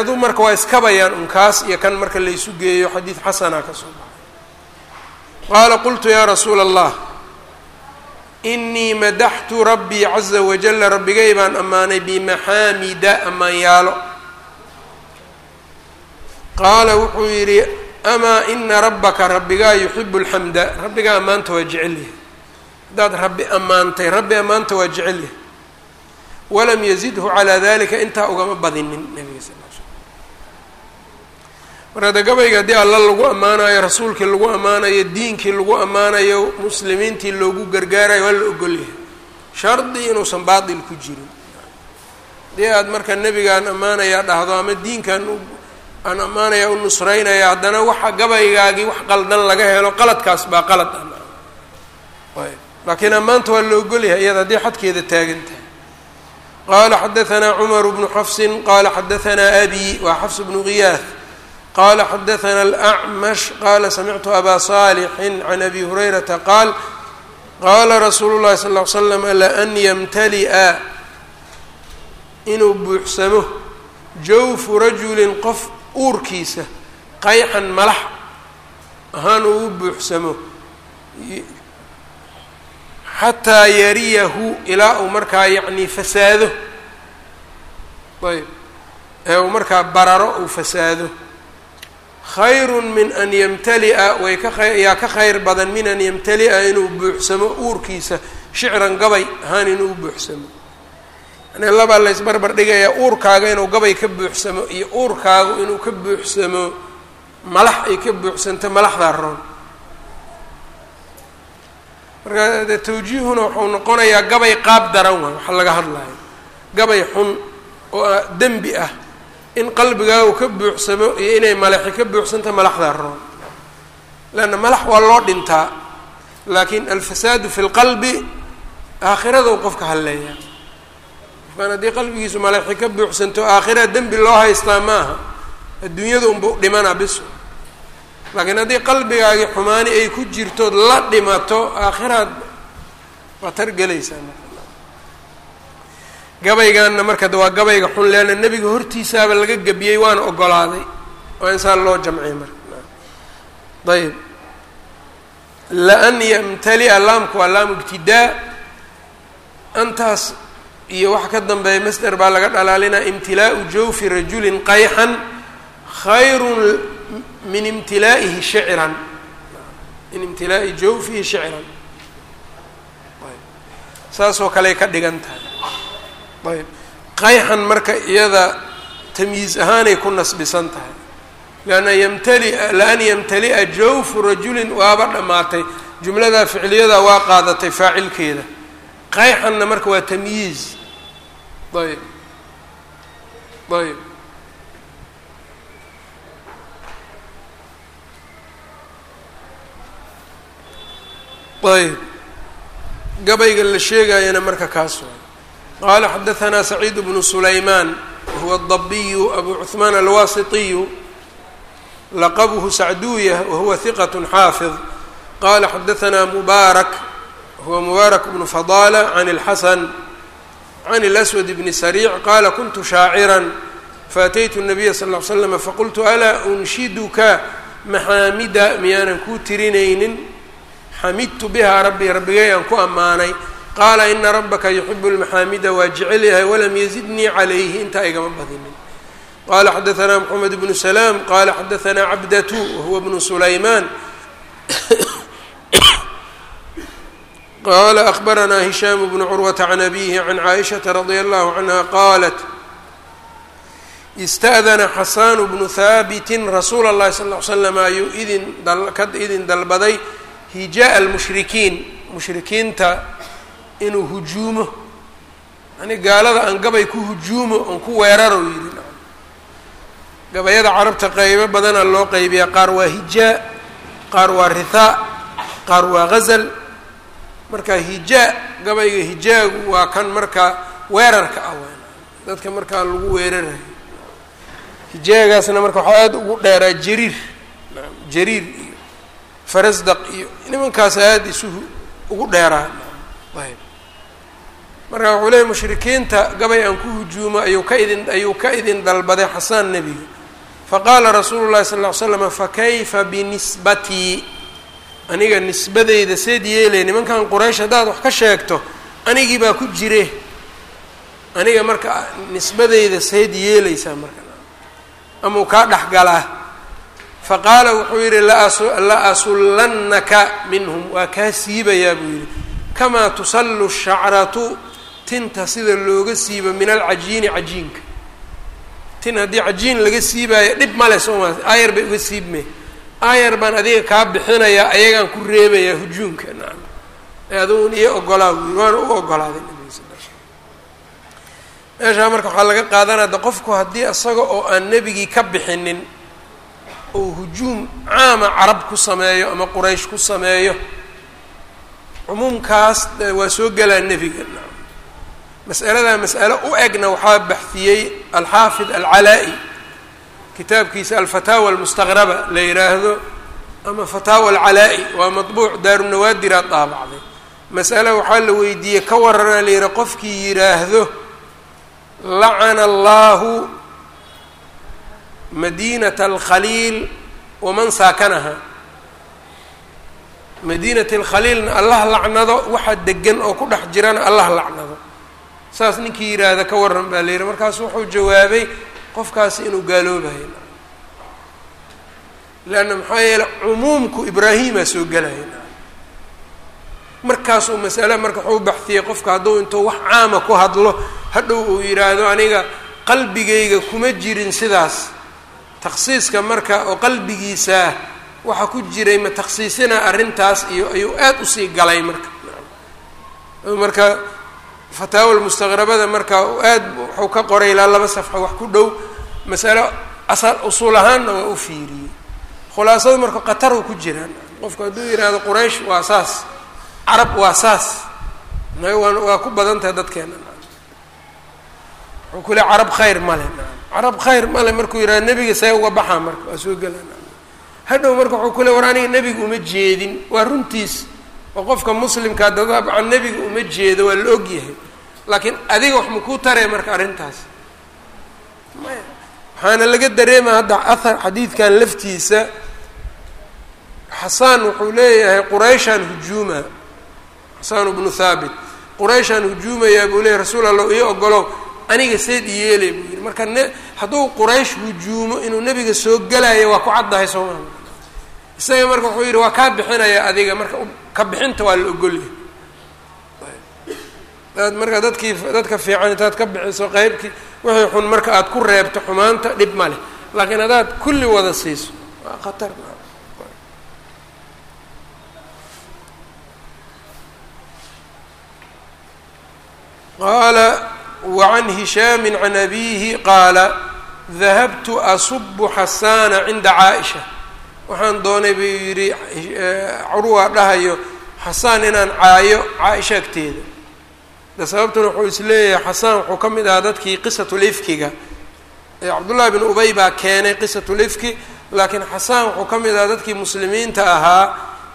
Aduu marka waa iskabayaan unkaas iyo kan marka laysu geeyo xadiid xasana ka soo baxay. Qaala qultu yaa rasuula allah inii madaxtu rabbii caza wajala rabbigay baan ammaanay bimaxaamida ammaanyaalo qaala wuxuu yidhi amaa ina rabbaka rabbigaa yuxibu alxamda rabbigaa ammaanta waa jecel yahay. Haddaad rabbi ammaantay rabbi ammaanta waa jecel yahay. Walam yazidhu calaa dalika intaa ugama badinin nabiga sal l slam marka de gabayga haddii alla lagu ammaanayo rasuulkii lagu ammaanayo diinkii lagu ammaanayo muslimiintii loogu gargaarayo waa la ogol yahay. Shardi inuusan baatil ku jirin. Haddii aad marka nebigaan ammaanayaa dhahdo ama diinkan aan ammaanaya u nusraynaya haddana waxa gabaygaagii wax qaldan laga helo qaladkaas baa qalad ah laakiin ammaanta waa la ogolyahay iyada haddii xadkeeda taagan tahay qala xadaanaa cumar bnu xafsi qala xadaanaa abi waa xafs bnu giyaath qala xadaanaa alacmash qala samictu abaa saalixin can abi hurayrata qaal qaala rasuulu llahi sal ll slam lan ymtali'a inuu buuxsamo jawfu rajulin qof uurkiisa qayxan malax ahaan uu buuxsamo xataa yariyahu ilaa uu markaa yacni fasaado. Ayb. Ee uu markaa bararo uu fasaado. Khayru min an yamtali'a way ka yaa ka khayr badan min an yamtali'a inuu buuxsamo uurkiisa shicran gabay ahaan inuu buuxsamo yani labaa la ysbarbar dhigayaa uurkaaga inuu gabay ka buuxsamo iyo uurkaagu inuu ka buuxsamo malax ay ka buuxsanto malaxdaa roon. Marka de tawjiihuna wuxuu noqonayaa gabay qaab daran waay waxa laga hadlayo. Gabay xun oo dembi ah. In qalbigaagu ka buuxsamo iyo inay malaxi ka buuxsanto malaxdaa roon. Leanna malax waa loo dhintaa laakiin alfasaadu fi lqalbi aakhiradu qofka halleeyaa qofkaan haddii qalbigiisu malaxi ka buuxsanto aakhira dembi loo haystaa ma aha adduunyada unba dhimana biso laakiin haddii qalbigaagii xumaani ay ku jirtood la dhimato aakhiraad khatar gelaysaa gabaygaanna marka waa gabayga xun leana nebiga hortiisaaba laga gebiyey waana ogolaaday. Waa insaan loo jamciyay marka. Ayb laan yamtali'a laamku waa laamu ibtidaa. Antaas iyo waxa ka dambeeya masder baa laga dhalaalinaa imtilaa'u jawfi rajulin qayxan khayrun min imtilaa'ihi shicran min imtilaa'i jawfihi shicran saasoo kaley ka dhigan tahay. Ayb. Qayxan marka iyada tamyiiz ahaanay ku nasbisan tahay. Lianna yamtali laan yamtali'a jawfu rajulin waaba dhammaatay. Jumladaa ficliyada waa qaadatay faacilkeeda. Qayxanna marka waa tamyiiz ayb ayb ayb gabayga la sheegayana marka kaas waay. Qaala xadahanaa saciid bnu sulaymaan wahuwa adabiyu abu cuثmaan alwasitiyu laqabhu sacduuya wahuwa hiqat xaafid. Qala xadahanaa mubaarak wahuwa mubaarak bnu fadala can اlxasan can اlأswad bni sariic qaala kuntu shaaciran faataytu الnabiya sal ll ly slam faqultu alaa unshiduka maxaamida miyaanan kuu tirinaynin xamidtu bihaa rabbii rabbigay aan ku ammaanay qaala ina rabbaka yuxibu lmaxaamida waa jecel yahay walam yazidnii calayhi intaa igama badinin qala xadaanaa mxamed bnu salaam qala xadaanaa cabdatu wahuwa bnu sulaymaan qala akbaranaa hishaam bnu curwata can abihi can caaishaةa radia allahu canha qaalat ista'dana xasaanu bnu haabitin rasuula اllahi sal ly slam ayuu idin ka idin dalbaday hijaa almushrikiin mushrikiinta inuu hujuumo yani gaalada aan gabay ku hujuumo oon ku weeraro yidhi gabayada carabta qeybo badana loo qeybiyaa qaar waa hijaa qaar waa rithaa qaar waa ghazal marka hijaa gabayga hijaagu waa kan marka weerarka ah dadka markaa lagu weerarayo. Hijaagaasna marka waxaa aada ugu dheeraa jariir. Jariir iyo farasdaq iyo nimankaas aada isuhu ugu dheeraa ayb marka wuxuu leeyay mushrikiinta gabay aan ku hujuumo ayuu ka idin ayuu ka idin dalbaday xasaan nebiga. Faqaala rasuulu llahi sal ll ly slam fakayfa binisbatii aniga nisbadeyda seed yeelay nimankan quraysh haddaad wax ka sheegto anigii baa ku jire. Aniga marka nisbadeyda seed yeelaysaa marka. Amau kaa dhexgalaa faqaala wuxuu yidhi la asullannaka minhum. Waa kaa siibayaa buu yidhi. Kamaa tusallu shacratu tinta sida looga siibo min alcajiini cajiinka. Tin haddii cajiin laga siibaayo dhib male sooma aayar bay uga siibmay aayar baan adiga kaa bixinayaa ayagaan ku reebayaa hujuumka nacam ee adugun iyo ogolaa buyi waana u ogolaaday meeshaa marka waxaa laga qaadanaya de qofku haddii isaga oo aan nebigii ka bixinin ou hujuum caama carab ku sameeyo ama quraysh ku sameeyo cumuumkaas waa soo gelaa nebiga mas'aladaa mas'alo u egna waxaa baxiyey alxaafid alcalaa-i kitaabkiisa alfataawa almustaqraba la yidhaahdo ama fataawa alcalaa-i waa matbuuc daarunawaadiraa daabacday. Mas'ale waxaa la weydiiyey ka warana la yihi qofkii yidhaahdo lacana allahu madiinata alkhaliil waman saakanaha. Madiinati alkhaliilna allah lacnado waxa degan oo ku dhex jirana allah lacnado saas ninkii yidhaahda ka waran baa la yidhi markaasu wuxuu jawaabay qofkaasi inuu gaaloobayo. Leanna maxaa yeeley cumuumku ibraahimaa soo gelaya markaasuu masale marka wuxuu baxiyey qofka hadduu intuu wax caama ku hadlo hadhow uu yidhaahdo aniga qalbigayga kuma jirin sidaas. Takhsiiska marka oo qalbigiisaa waxa ku jiray ma takhsiisina arrintaas iyo ayuu aada u sii galay marka. Marka fataawa lmustaqrabada marka aad wuxuu ka qoray ilaa laba safxa wax ku dhow masalo asal usuul ahaanna waa u fiiriyey khulaasadu marka qataruu ku jiraan qofku hadduu yidhaahdo quraysh waa saas carab waa saas waa ku badan tahay dadkeena. Wuxuu ku carab khayr male carab khayr male markuu yidhahdo nebiga see uga baxaa marka waa soo gelaan hadhow marka wuxuu ku le war aniga nebiga uma jeedin. Waa runtiis. Oo qofka muslimkaa dadabcan nebiga uma jeedo waa la og yahay. Laakiin adiga wax makuu taree marka arrintaas? Maya waxaana laga dareema hadda ahar xadiidkan laftiisa. Xasaan wuxuu leeyahay qurayshaan hujuuma. Xasaan bnu thaabit qurayshaan hujuumayaa buu leeyahy rasuul allah ii ogolow aniga seed iyeelay buu yihi marka ne hadduu quraysh hujuumo inuu nebiga soo gelayo waa ku caddahay soo isaga marka wuxuu yidhi waa kaa bixinaya adiga. Marka ka bixinta waa la ogolyahay daad marka dadkii dadka fiican intaad ka bixiso qeybkii wixii xun marka aada ku reebto xumaanta dhib ma leh. Laakiin haddaad kulli wada siiso waa khatar. Qaala wacan hishaami can abiihi qaala dahabtu asubu xasaana cinda caaisha. Waxaan doonay buu yidhi curwa dhahayo xasaan inaan caayo caaisha agteeda de sababtuna wuxuu is leeyahay xasaan wuxuu ka mid ahaa dadkii qisatulifkiga cabdullahi bin ubay baa keenay qisatulifki laakiin xasaan wuxuu ka mid ahaa dadkii muslimiinta ahaa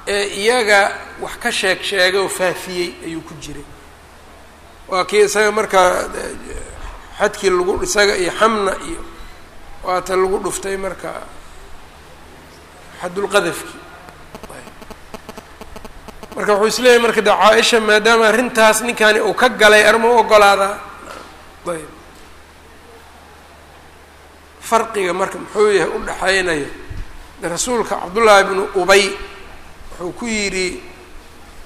ee iyaga wax ka sheeg sheegay oo faafiyey ayuu ku jiray. Waa kii isaga markaa xadkii lagu isaga iyo xamna iyo waata lagu dhuftay marka xadulqadafki marka wuxuu is leeyahay marka de caa-isha maadaama arrintaas ninkani uu ka galay arma u ogolaadaa ayb. Farqiga marka muxuu yahay u dhexaynayo de rasuulka cabdullaahi bnu ubay wuxuu ku yidhi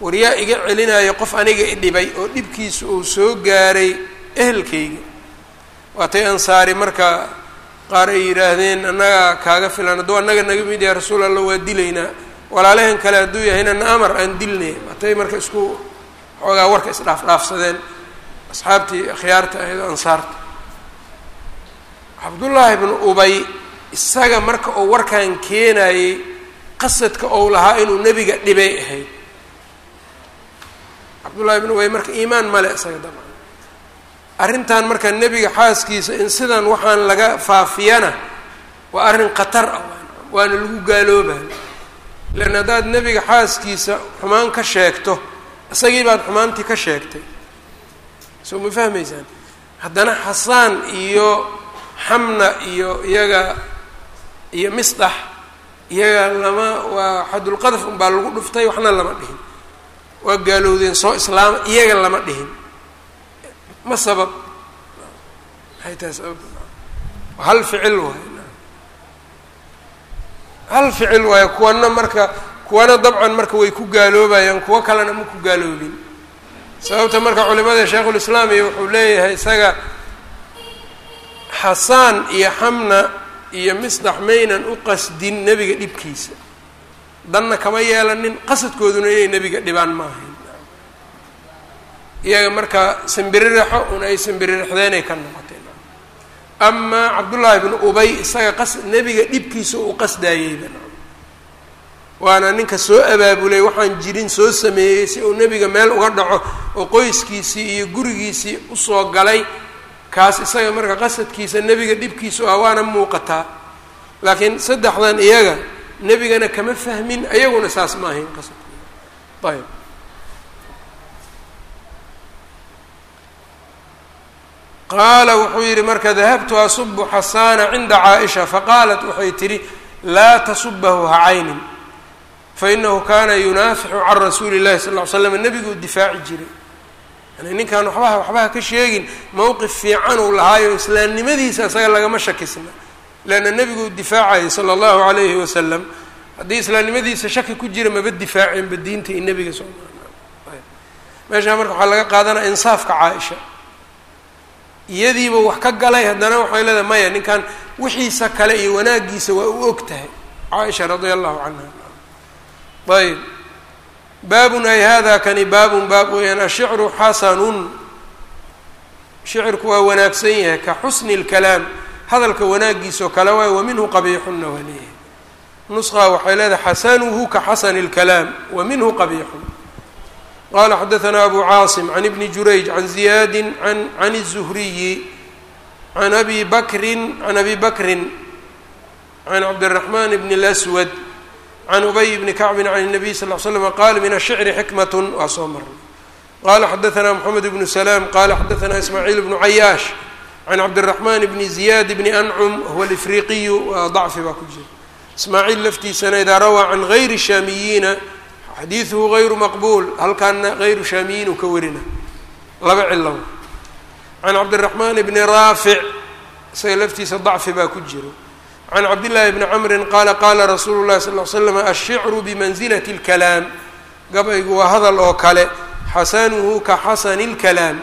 waryaa iga celinayo qof aniga i dhibay oo dhibkiisa uu soo gaaray ehelkayga. Waatay ansaari marka qaar ay yidhaahdeen annagaa kaaga filan hadduu annaga naga mid yahay rasuul allah waa dilaynaa walaalahan kale hadduu yahayna na amar aan dilnay waatay marka isku xoogaa warka isdhaaf dhaafsadeen asxaabtii akhyaarta ahayd ansaarta. Cabdullaahi bnu ubay isaga marka uu warkan keenayey qasadka ou lahaa inuu nebiga dhibay ahayd. Cabdullahi bnu ubay marka iimaan male isaga dabcan. Arrintan marka nebiga xaaskiisa in sidan waxaan laga faafiyana waa arrin khatar ah waana lagu gaaloobay leanna haddaad nebiga xaaskiisa xumaan ka sheegto isagii baad xumaantii ka sheegtay. Soo ma fahmaysaan? Haddana xasaan iyo xamna iyo iyaga iyo misdax iyaga lama waa xadulqadaf unbaa lagu dhuftay waxna lama dhihin. Waa gaalowdeen soo islaama iyaga lama dhihin. Ma sabab? Maxay tahay sababta hal ficil waay hal ficil waayo kuwana marka kuwana dabcan marka way ku gaaloobayaan kuwo kalena ma ku gaaloobin. Sababta marka culimada sheikhulislaam iyo wuxuu leeyahay isaga xasaan iyo xamna iyo misdax maynan u qasdin nebiga dhibkiisa. Danna kama yeelanin qasadkooduna inay nebiga dhibaan ma ahayn. Iyaga marka sambirirexo un ay sambirirexdeenay ka noqotay amaa cabdullaahi bnu ubay isaga qas nebiga dhibkiisa uu qasdaayeyba waana ninka soo abaabulay waxaan jirin soo sameeyey si uu nebiga meel uga dhaco oo qoyskiisii iyo gurigiisii u soo galay kaas isaga marka qasadkiisa nebiga dhibkiisu ah waana muuqataa laakiin saddexdan iyaga nebigana kama fahmin ayaguna saas ma ahayn qasadkooda ayb qaala wuxuu yidhi marka dahabtu asubu xasaana cinda caaisha. Faqaalat waxay tidhi laa tasubahu ha caynin fainahu kana yunaafixu can rasuuli llahi sal ly slam nebiguu difaaci jiray. Yani ninkan waxbaha waxbaha ka sheegin mowqif fiican uu lahaayo islaamnimadiisa isaga lagama shakisna leanna nebiguu difaacayay sala allahu alayhi wasalam haddii islaamnimadiisa shaki ku jira maba difaaceenba diinta iyo nebiga soo meeshaa marka waxaa laga qaadanaya insaafka caaisha iyadiiba wax ka galay haddana waxay leedahay maya ninkan wixiisa kale iyo wanaagiisa waa u og tahay. Caaisha radia allahu canha. Ayb baabun ay hada kani baabun baab weeyaan ashicru xasanun. Shicirku waa wanaagsan yahay ka xusni اlkalaam hadalka wanaagiisao kale waay wa minhu qabiixunna waa leeyahay nusqa waxay leedahay xasanuhu ka xasani اlkalaam wa minhu qabiixun qala xadaثna abu caasim can ibni jurayj can ziyaadi an can الzuhriyi an abi bakrin can abi bakrin can cabdالraxman bn اlأswad can ubay bni kacbin can الnabiy sal ll slam qaala min ashicri xikmat waa soo marnay qala xadaثna mxamed bnu slaam qala xadaثna ismaaciil bnu cayaash can cabdالraxman bni ziyad bni ancum huwa alifriqiyu waa dacfi baa ku jira ismaaciil laftiisana idaa rawaa can gayri shaamiyiina xadiiduhu gayru maqbuul halkaana gayru shaamiyiin uu ka warina laba cilow can cabdiraxmaan bni raafic isaga laftiisa dacfi baa ku jiro can cabdillaahi bni camrin qaala qaala rasuulu llahi sal l slam ashicru bimansilati اlkalaam gabaygu waa hadal oo kale xasanuhu ka xasani اlkalaam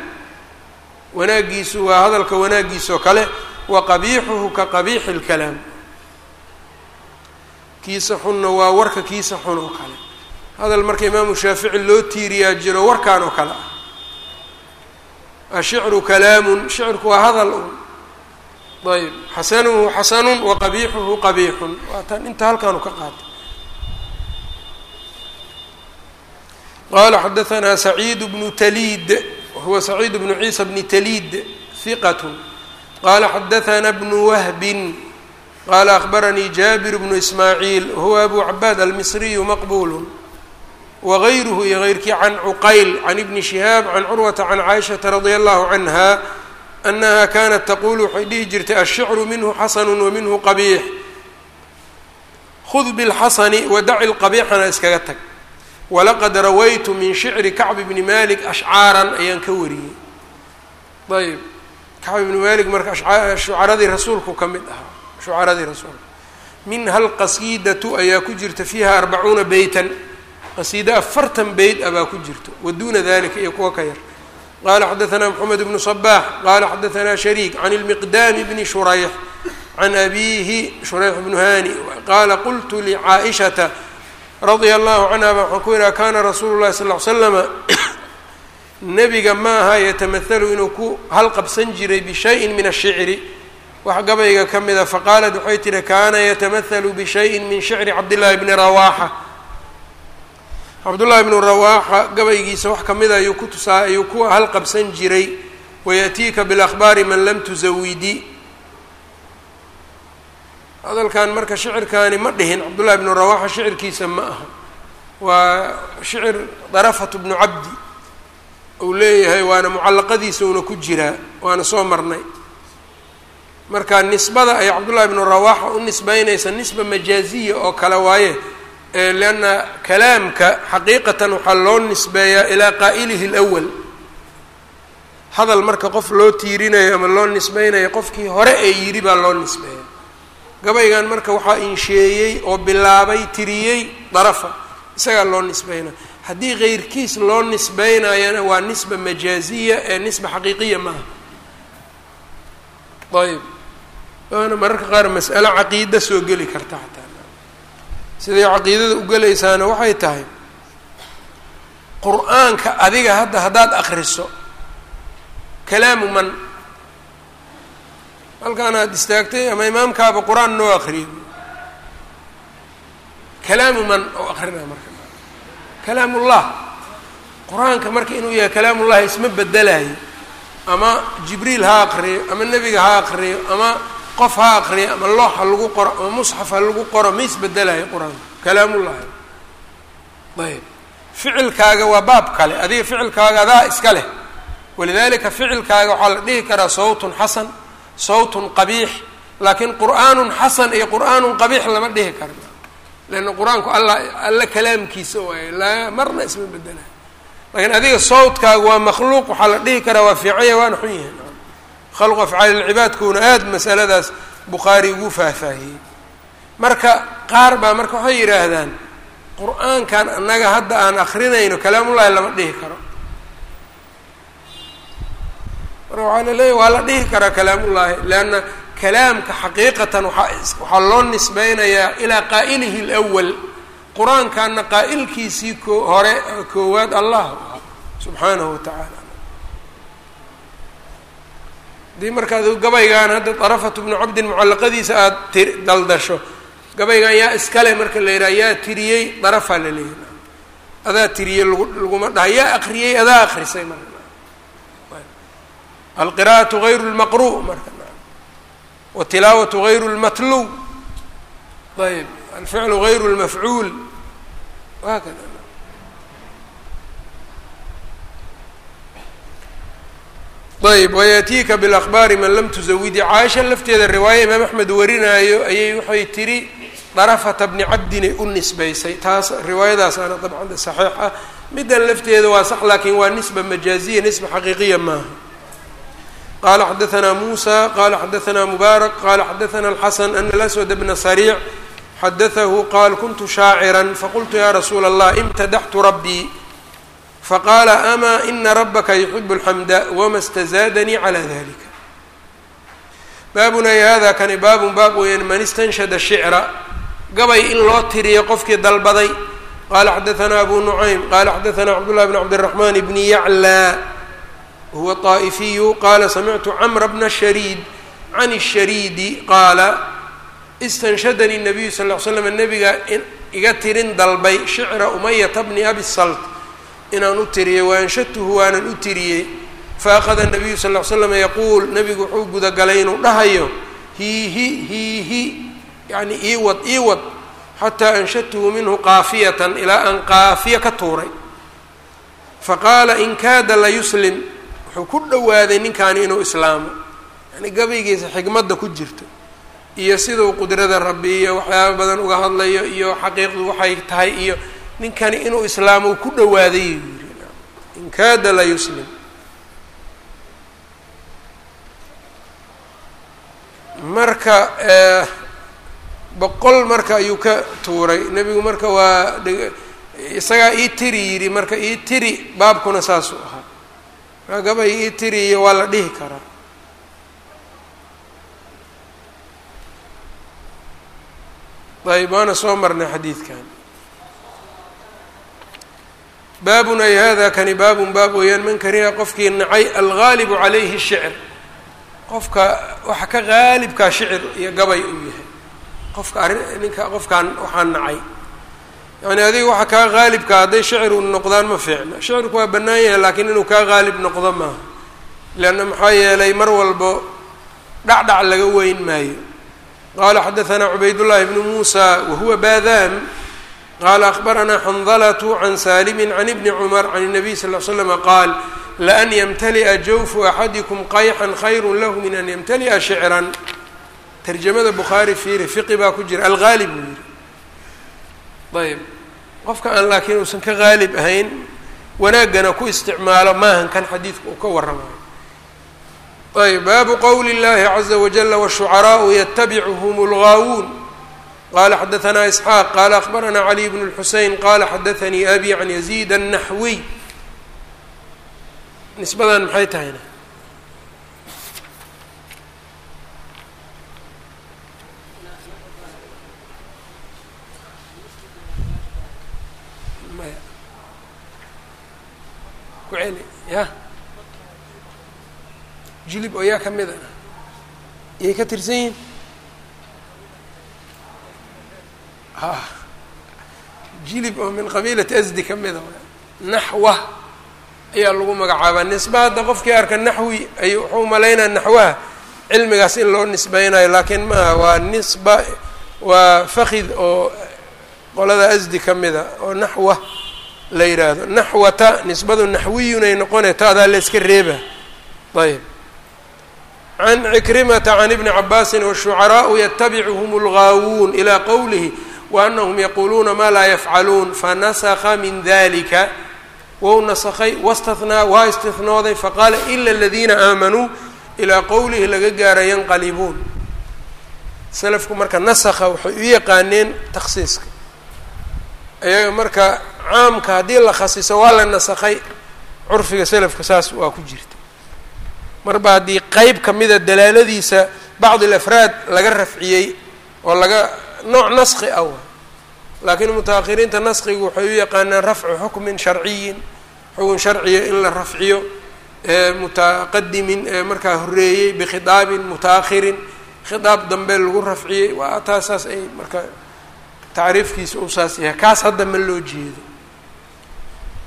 wanaagiisu waa hadalka wanaagiisoo kale wa qabiixuhu ka qabiixi اlkalaam kiisa xunna waa warka kiisa xun oo kale hadal marka imaamu shaafici loo tiiriyaa jiro warkan oo kale. Ah ashicru kalaamun shicirku waa hadal un. Ayb xasanuhu xasanun wa qabiixuhu qabiixun waa tan inta halkaanu ka qaatay. Qala xadaanaa saciid bnu taliid wahuwa saciid bnu ciisa bni taliid hiqat qala xadaana bnu wahbin qala akbaranii jaabir bnu ismaaciil wahuwa abu cabaad almisriyu maqbul wغayruhu iyo غeyrkii can cuqayl can ibni shihaab can curwata can caaishaةa radia allahu canha anaha kanat taqulu waxay dhihi jirtay ashicru minhu xasanu wa minhu qabiix khud biاlxasani wadaci lqabiixana iskaga tag walaqad rawaytu min shicri kacb bni malik ashcaaran ayaan ka wariyey ayb kacb ibni malik marka shucaradii rasuulku ka mid ahaa shucaradii rasuulka minha alqasiidatu ayaa ku jirta fiiha arbacuuna beytan qasiida afartan beyt abaa ku jirto wa duuna dalika iyo kuwa ka yar. Qala xadaanaa mxamed bnu صbax qala xadaanaa shariik can اlmiqdaami bni shurayx can abihi shurayx bnu hani qaala qultu licaaishata radia allahu canha ba waxaan ku yidhaha kana rasuulu llahi sal l slama nebiga ma aha yatamahalu inuu ku halqabsan jiray bishayin min ashicri wax gabayga ka mida faqaalat waxay tihi kana yatamahalu bishayin min shicri cabdillahi bni rawaaxa cabdullaahi bnu rawaaxa gabaygiisa wax kamida ayuu ku tusaa ayuu ku halqabsan jiray wayaatiika bilakhbaari man lam tusawidi hadalkan marka shicirkaani ma dhihin cabdullahi bnu rawaaxa shicirkiisa ma aha. Waa shicir darafatu bnu cabdi. Uu leeyahay waana mucallaqadiisa una ku jiraa waana soo marnay. Marka nisbada ay cabdullahi bnu rawaaxa u nisbeynaysa nisba majaaziya oo kale waaye lianna kalaamka xaqiiqatan waxaa loo nisbeeyaa ilaa qaa'ilihi اlأwal hadal marka qof loo tiirinayo ama loo nisbeynayo qofkii hore ee yidhi baa loo nisbeeya gabaygan marka waxaa insheeyey oo bilaabay tiriyey darafa isagaa loo nisbeynayo haddii keyrkiis loo nisbeynayana waa nisba majaaziya ee nisba xaqiiqiya maaha ayb waana mararka qaar mas'alo caqiida soo geli karta xataa siday caqiidada u gelaysaana waxay tahay qur'aanka adiga hadda haddaad akriso kalaamu man? Halkaan aad istaagtay ama imaamkaaba qur'aan noo akriyay kalaamu man oo akrinaa marka? Kalaamullah. Qur'aanka marka inuu yahay kalaamullahi isma bedelayo ama jibriil ha akriyo ama nebiga ha akriyo ama qof ha akriyo ama loox ha lagu qoro ama musxaf ha lagu qoro ma isbedelayo qur'aanka kalaamullahi ayb. Ficilkaaga waa baab kale. Adiga ficilkaaga adaa iska leh. Walidalika ficilkaaga waxaa la dhihi karaa sawtun xasan sawtun qabiix laakiin qur'aanun xasan iyo qur'aanun qabiix lama dhihi karo leanna qur'aanku alla alla kalaamkiisa waaye. Laa marna isma bedelayo. Laakiin adiga sawtkaaga waa makhluuq waxaa la dhihi karaa waa fiicanya waana xun yahay khalqu afcaali lcibaadkuuna aada masaladaas bukhaari ugu faahfaahiyey marka qaar baa marka waxay yidhaahdaan qur'aankan annaga hadda aan akrinayno kalaamullahi lama dhihi karo marka waxaa la leeyahy waa la dhihi karaa kalaamullaahi leanna kalaamka xaqiiqatan waaa waxaa loo nisbeynayaa ilaa qaa'ilihi اlأwal qur'aankanna qaa'ilkiisii hore koowaad allah subxaanahu watacaala haddii markaad gabaygan hadda darafatu bnu cabdin mucallaqadiisa aada ti daldasho gabaygan yaa iskale marka la yidhaha yaa tiriyey darafaa la leeyahy adaa tiriyey lagu laguma dhaha yaa akriyey adaa akrisay marka. Alqira'atu gayru lmaqru' marka. Watilaawatu gayru lmatluw ayb alficlu gayru lmafcuul waakada ayb wayatiika bilakhbaari man lam tusawidi caaisha lafteeda riwaaya imaam axmed warinaayo ayay waxay tidhi darafata bni cabdinay u nisbaysay. Taas riwaayadaasaana dabcan saxiix ah. Middan lafteeda waa sax laakiin waa nisba majaaziya nisba xaqiiqiya maaha. Qala xadaanaa muusa qala xadaanaa mubaarak qala xadaana alxasan ana alaswad bna sariic xadaahu qaal kuntu shaaciran. Faqultu ya rasuula allah imtadaxtu rabbii faqaala amaa ina rabaka yuxibu alxamda wama stazaadanii calaa dalika baabunay hada kani baabun baab weeyaan man istanshada shicra gabay in loo tiriyo qofkii dalbaday qala xadaanaa abu nucaym qala xadaanaa cabdullahi bn cabdiraxmaan ibni yaclaa wahuwa طaa'ifiyu qaala samictu camra bna shariid can shariidi qaala istanshadanii nabiyu sal l l slam nabiga iga tirin dalbay shicra umayata bni abi salt inaan u tiriyey waanshatuhu waanan u tiriyey. Faakada nabiyu sal l slam yaquul nebigu wuxuu gudagalay inuu dhahayo hiihi hiihi yani iiwad iiwad xataa anshatuhu minhu qaafiyatan ilaa an qaafiya ka tuuray. Faqaala in kaada la yuslim wuxuu ku dhowaaday ninkaani inuu islaamo. Yani gabaygiisa xigmadda ku jirto. Iyo siduu qudrada rabbi iyo waxyaaba badan uga hadlayo iyo xaqiiqdu waxay tahay iyo ninkani inuu islaamo ku dhowaaday yuu in kaada layuslim marka boqol marka ayuu ka tuuray. Nebigu marka waa isagaa ii tiri yidhi marka ii tiri baabkuna saasuu ahaa marka gabay ii tiri iyo waa la dhihi karaa ayb waana soo marnay xadiidkan baabun ay hada kani baabun baab weeyaan man kariha qofkii nacay algaalibu calayhi shicr qofka waxa ka gaalibkaa shicir iyo gabay uu yahay. Qofka arrin ninka qofkaan waxaa nacay. Yani adiga waxa kaa gaalibka hadday shicir u noqdaan ma fiicna. Shicirku waa bannaan yahay laakiin inuu kaa gaalib noqdo maaha. Leanna maxaa yeelay mar walbo dhacdhac laga weyn maayo. Qala xadaثna cubaydullahi bnu muusa wahuwa badan qala akbaranaa xandalatu can salimi can ibni cumar can الnabiy sal ly slama qaal laan ymtali'a jawfu axadikum qayxan khayru lahu min an ymtali'a shicran tarjamada bukhaari fiiri fiqi baa ku jira algaalib buu yihi ayb qofka aan laakiin uusan ka gaalib ahayn wanaaggana ku isticmaalo maahan kan xadiidka uu ka warramayo ayb baabu qowli اllahi caza wajala wالshucaraءu ytabicuhm اlgaawuun qala xadaanaa isxaaq qala akhbaranaa caliy bnu lxusein qala xadaanii abi can yaziid annaxwiy nisbadan maxay tahayna ya julib oo yaa ka mida yay ka tirsan yihiin Ah, jilib oo min qabiilati asdi ka mida naxwa ayaa lagu magacaabaa. Nisba hadda qofkii arka naxwi ay wuxuu malaynaa naxwaha cilmigaas in loo nisbaynayo laakiin maaha waa nisba waa fakid oo qolada asdi ka mida oo naxwa la yidhaahdo naxwata nisbadu naxwiyun ay noqone taadaa la iska reeba. Ayb can cikrimata can ibni cabaasin washucaraau yatabicuhum lgaawuun ilaa qowlihi waanahum yaquuluuna maa laa yafcaluun fanasqa min dalika wou nasakay wastahnaa waa istihnooday faqaala ila aladiina aamanuu ilaa qowlihi laga gaara yanqalibuun selafku marka nasakha waxay u yaqaaneen takhsiiska ayaga marka caamka haddii la khasiso waa la nasakhay curfiga selafka saas waa ku jirta marba haddii qeyb ka mida dalaaladiisa bacd alafraad laga rafciyey oo laga nooc naski ah laakiin mutaahiriinta naskigu waxay u yaqaanaan rafcu xukmin sharciyin xukun sharciya in la rafciyo mutaqadimin markaa horeeyey bikhiaabin mutaakhirin khiaab dambe lagu rafciyey waa taa saas ay marka tacriifkiisa uu saas yahay. Kaas hadda ma loo jeedo.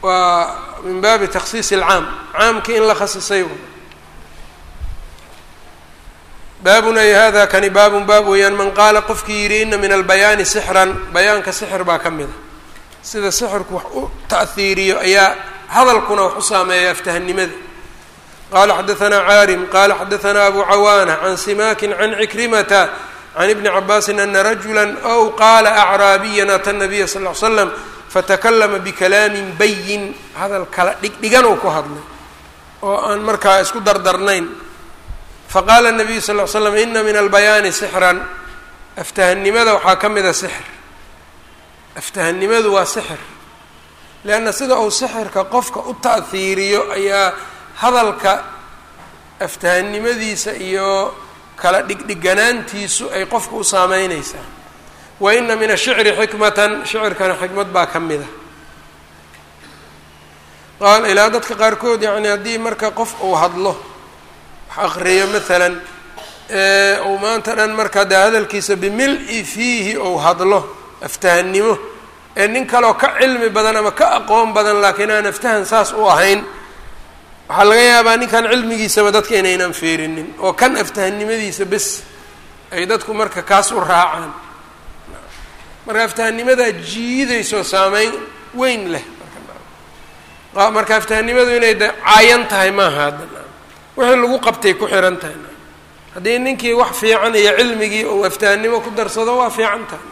Waa min baabi takhsiis ilcaam caamkii in la khasisay baabun ay hada kani baabun baab weeyaan man qaala qofkii yidhi ina min albayaani sixran bayaanka sixir baa ka mid a. Sida sixirku wax u ta'hiiriyo ayaa hadalkuna wax u saameeya aftahanimada. Qala xadaثna caarim qala xadaثna abu cawaana can simakin can cikrimata can ibni cabaasin ana rajula ow qaala acraabiyan ata nabiya sal ly slam fatakalama bikalaamin bayin hadal kala dhigdhigan uu ku hadlay oo aan markaa isku dardarnayn faqaala nabiyu sal ly slam ina min albayaani sixran. Aftahannimada waxaa ka mida sixr. Aftahannimadu waa sixir leanna sida uu sixirka qofka u ta'hiiriyo ayaa hadalka aftahannimadiisa iyo kala dhigdhiganaantiisu ay qofka u saameyneysaa wa ina min ashicri xikmatan shicirkana xikmad baa ka mid a. Qaal ilaa dadka qaarkood yacni haddii marka qof uu hadlo wax aqriyo maalan uu maanta dhan marka dee hadalkiisa bimil-i fiihi ou hadlo aftahannimo ee nin kaleo ka cilmi badan ama ka aqoon badan laakiin aan aftahan saas u ahayn waxaa laga yaabaa ninkan cilmigiisaba dadka inaynan feerinin oo kan aftahannimadiisa bes ay dadku marka kaas u raacaan. Marka aftahanimadaa jiidayso saameyn weyn leh. Marka aftahannimadu inay caayan tahay maaha hadda wixii lagu qabtay ku xihan tahay haddii ninkii wax fiican iyo cilmigii ou aftaannimo ku darsado waa fiican tahay.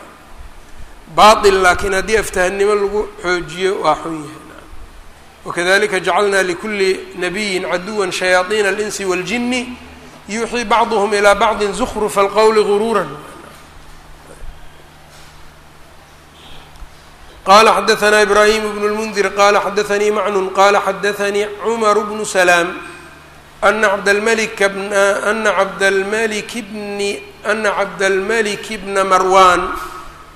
Baail laakiin haddii aftaannimo lagu xoojiyo waa xun yahay. Wakadalika jacalnaa likuli nabiyin caduwa shayaaiina alinsi waljini yuuxii bacduhm ilaa bacdi zukrufa alqowli guruura qala xadaanaa ibrahim bnu lmundir qala xadaanii macnun qala xadaanii cumaru bnu salaam ana cabdlmlika ana cabdlmalik bni ana cabdalmalik bna marwan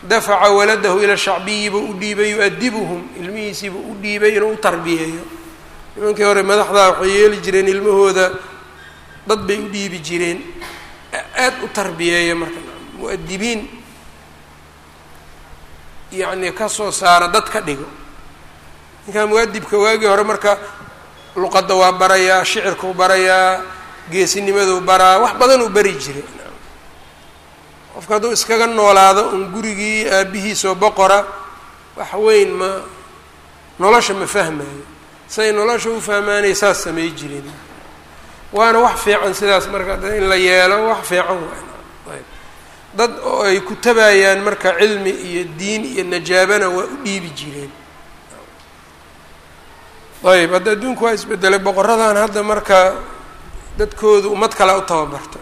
dafaca waladahu ila shacbiyi buu u dhiibay yu-adibuhum ilmihiisiibuu u dhiibay inuu u tarbiyeeyo nimankii hore madaxdaa waxay yeeli jireen ilmahooda dad bay u dhiibi jireen aada u tarbiyeeya marka mu'adibiin yacni ka soo saara dad ka dhigo ninkaa mu'adibka waagii hore marka luqadda waa barayaa shicirkuu barayaa geesinimaduu baraa wax badan uu bari jiray. Qofka hadduu iskaga noolaado un gurigii aabihiisoo boqora wax weyn ma nolosha ma fahmayo say nolosha u fahmaanay saas samay jireen waana wax fiican sidaas marka in la yeelo wax fiican waay. Ayb. Dad oo ay ku tabayaan marka cilmi iyo diin iyo najaabana waa u dhiibi jireen ayb hadda adduunku waa isbedelay boqoradan hadda marka dadkoodu ummad kale u tababarto.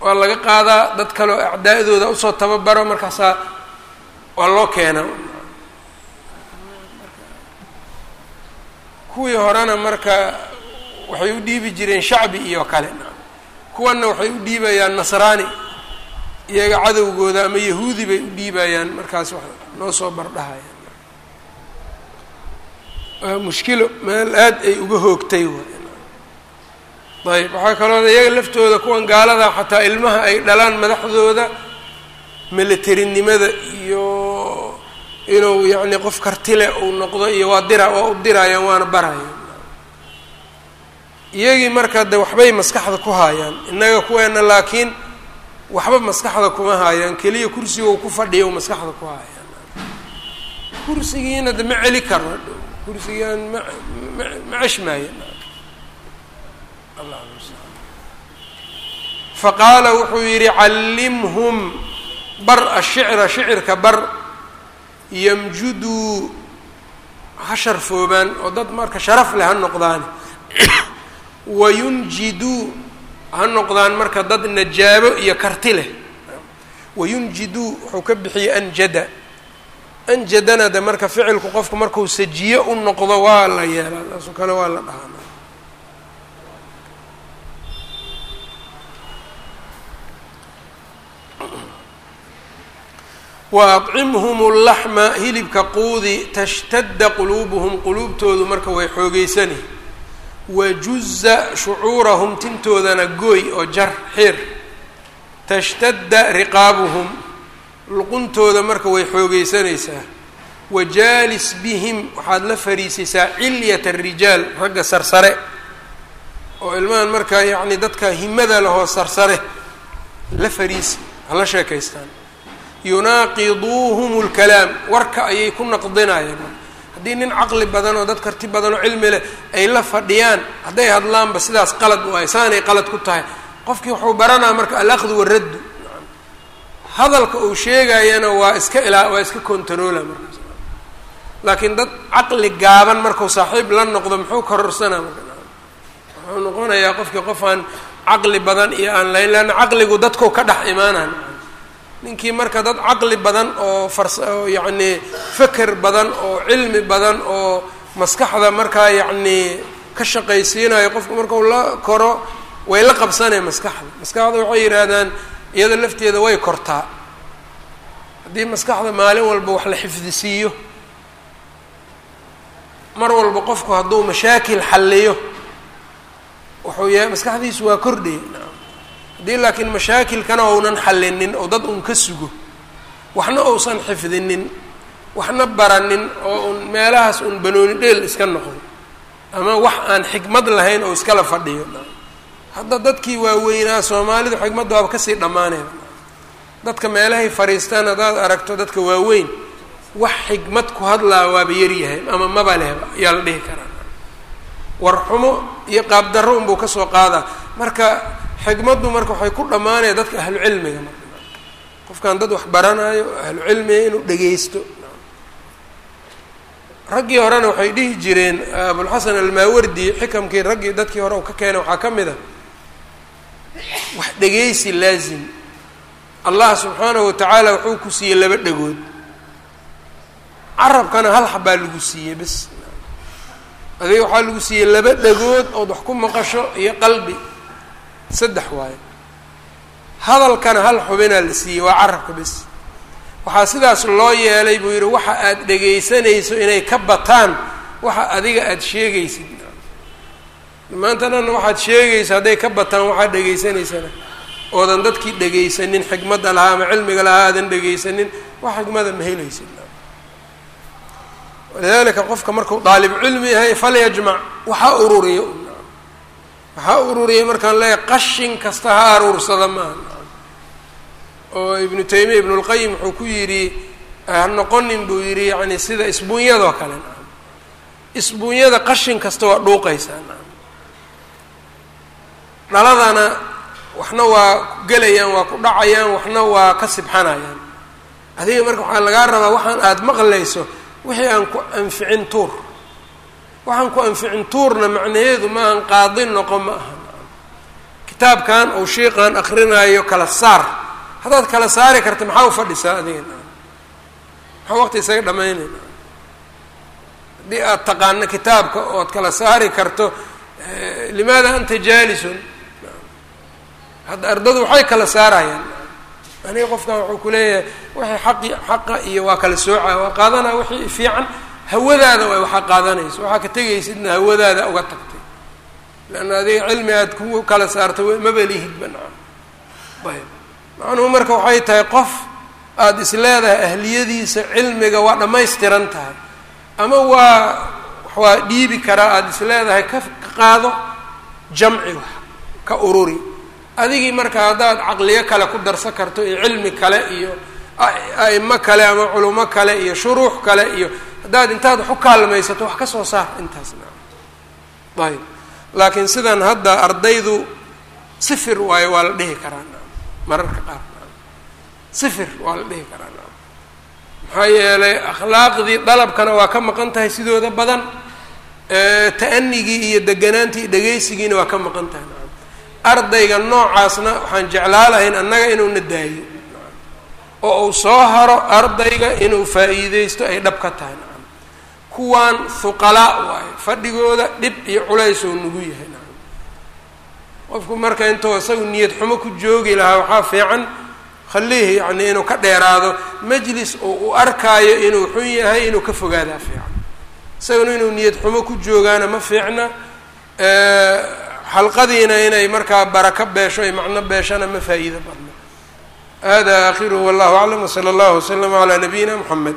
Waa laga qaadaa dad kale oo acdaa'dooda u soo tababaro markaasaa waa loo keenaa. Kuwii horena marka waxay u dhiibi jireen shacbi iyo kale. Kuwanna waxay u dhiibayaan nasraani iyaga cadowgooda ama yahuudi bay u dhiibayaan markaas wax noo soo bardhahayaan waa mushkilo meel aad ay uga hoogtay ayb waxaa kaloo iyaga laftooda kuwan gaalada xataa ilmaha ay dhalaan madaxdooda militarinimada iyo inuu yacni qof kartile uu noqdo iyo waa dira waa u dirayaan waana barayaan iyagii marka de waxbay maskaxda ku haayaan innaga kuweena laakiin waxba maskaxda kuma haayaan keliya kursiga ku fadhiya u maskaxda ku haayaan. Kursigiina de ma celi karo kursigaan ma ma ma ceshmaayo faqaala wuxuu yidhi callimhum bar ashicra shicirka bar yamjuduu ha sharfoobaan oo dad marka sharaf leh ha noqdaan. Wayunjiduu ha noqdaan marka dad najaabo iyo karti leh. Wayunjiduu wuxuu ka bixiyey anjada anjadana de marka ficilku qofku markuu sajiyo u noqdo waa la yeelaa taasoo kale waa la dhahaa. Wa acimhum hilibka quudi tashtadda quluubuhum quluubtoodu marka way xoogeysani wajuza shucuurahum tintoodana gooy oo jar xir. Tashtadda riqaabuhum luquntooda marka way xoogaysanaysaa. Wa jaalis bihim waxaad la fariisaysaa cilyata rijaal ragga sarsare. Oo ilmahan markaa yacni dadka himada lahoo sarsare la fariisi hala sheekaystaan. Yunaaqiduuhum lkalaam warka ayay ku naqdinayaan haddii nin caqli badan oo dad karti badan oo cilmi leh ay la fadhiyaan hadday hadlaanba sidaas qalad u ay saanay qalad ku tahay. Qofkii wuxuu baranaa marka alaqdu waraddu hadalka uu sheegayana waa iska ilaa waa iska contarola markaas. Laakiin dad caqli gaaban markuu saaxiib la noqdo muxuu kororsanaa marka? Wuxuu noqonayaa qofkii qof aan caqli badan iyo aan layn leanna caqligu dadku ka dhex imaanaan. Ninkii marka dad caqli badan oo fars oo yacnii feker badan oo cilmi badan oo maskaxda markaa yacnii ka shaqaysiinayo qofku markau la koro way la qabsanaya maskaxda. Maskaxda waxay yidhaahdaan iyada lafteeda way kortaa. Haddii maskaxda maalin walba wax la xifdisiiyo mar walba qofku hadduu mashaakil xalliyo wuxuu yahay maskaxdiisu waa kordhaya haddii laakiin mashaakilkana ounan xallinin oo dad un ka sugo waxna uusan xifdinin waxna baranin oo un meelahaas un banooni dheel iska noqdo ama wax aan xikmad lahayn oo iskala fadhiyo hadda dadkii waaweynaa soomaalidu xikmadda waaba ka sii dhammaanaya dadka meelahay fariistaan haddaad aragto dadka waaweyn wax xikmad ku hadlaa waaba yaryahay ama maba lehba ayaa la dhihi karaa. War xumo iyo qaabdarro unbuu ka soo qaadaa. Marka xikmaddu marka waxay ku dhammaanaya dadka ahlucilmiga qofkan dad wax baranaayo ahlucilmiga inuu dhegeysto raggii horena waxay dhihi jireen abulxasan almaawardi xikamkii raggii dadkii hore u ka keenay waxaa ka mid a wax dhegeysi laazim. Allah subxaanahu watacaala wuxuu ku siiyey laba dhegood carabkana hal xabaa lagu siiyey bes. Adiga waxaa lagu siiyey laba dhegood ood wax ku maqasho iyo qalbi? Saddex waayo hadalkana hal xubinaa la siiyey waa carabka bes. Waxaa sidaas loo yeelay buu yidhi waxa aada dhegaysanayso inay ka bataan waxa adiga aada sheegaysid maanta dhan waxaad sheegayso hadday ka bataan waxaad dhegaysanaysana. Oodan dadkii dhegaysanin xikmadda lahaa ama cilmiga lahaa aadan dhegaysanin wax xikmada ma helaysid. Walidalika qofka markuu daalib cilmi yahay falyajmac waxaa ururiya waxaa ururiyay markaan leeyahay qashin kasta ha aruursada maaha oo ibnu taymiya ibnulqayim wuxuu ku yidhi ha noqonin buu yidhi yacni sida isbuunyadoo kale. Isbuunyada qashin kasta waa dhuuqaysaa dhaladana waxna waa gelayaan waa ku dhacayaan waxna waa ka sibxanayaan. Adiga marka waxaa lagaa rabaa waxaan aada maqlayso wixii aan ku anficin tuur. Waxaan ku anficin tuurna macnaheedu maahan qaadi noqo ma aha. Kitaabkan uu shiiqan akrinaayo kala saar. Haddaad kala saari karta maxaa u fadhisaa adiga? Maxaa waqti isaga dhamaynayna haddii aada taqaano kitaabka ood kala saari karto limaada anta jaalisun hadda ardadu waxay kala saarayaan. Aniga qofkan wuxuu ku leeyahay wixii xaqi xaqa iyo waa kala soocaya waa qaadanaya wixii fiican hawadaada way waxaa qaadanayso waxaa ka tegaysidna hawadaada uga tagtay. Leanna adiga cilmi aad ku kala saarta maba lihidba nacam. Ayb. Macnuhu marka waxay tahay qof aada is leedahay ahliyadiisa cilmiga waa dhammaystiran tahay. Ama waa waa dhiibi karaa aada is leedahay ka qaado jamci wax ka ururi adigii marka haddaad caqliyo kale ku darsan karto iyo cilmi kale iyo a'imo kale ama culimo kale iyo shuruux kale iyo haddaad intaad wax u kaalmaysato wax ka soo saar intaasna ayb laakiin sidan hadda ardaydu sifir waayo waa la dhihi karaa mararka qaar. Sifir waa la dhihi karaa maxaa yeelay akhlaaqdii dalabkana waa ka maqan tahay sidooda badan. Ta'anigii iyo deganaantii dhegaysigiina waa ka maqan tahay ardayga noocaasna waxaan jeclaa lahayn annaga inuuna daayo. Oo uu soo haro ardayga inuu faa'iideysto ay dhab ka tahay. Nacam kuwaan huqalaa waayo fadhigooda dhib iyo culays oo nagu yahay. Nacam qofku marka intuu isagu niyad xumo ku joogi lahaa waxaa fiican khaliih yacni inuu ka dheeraado majlis oo uu arkaayo inuu xun yahay inuu ka fogaadaa fiican. Isaguna inuu niyad xumo ku joogaana ma fiicna xalqadiina inay markaa barako beesho ay macno beeshana ma faa'iido badno hada akhiruhu wallahu aclam wsala allahu waslama calaa nabiyina mxamed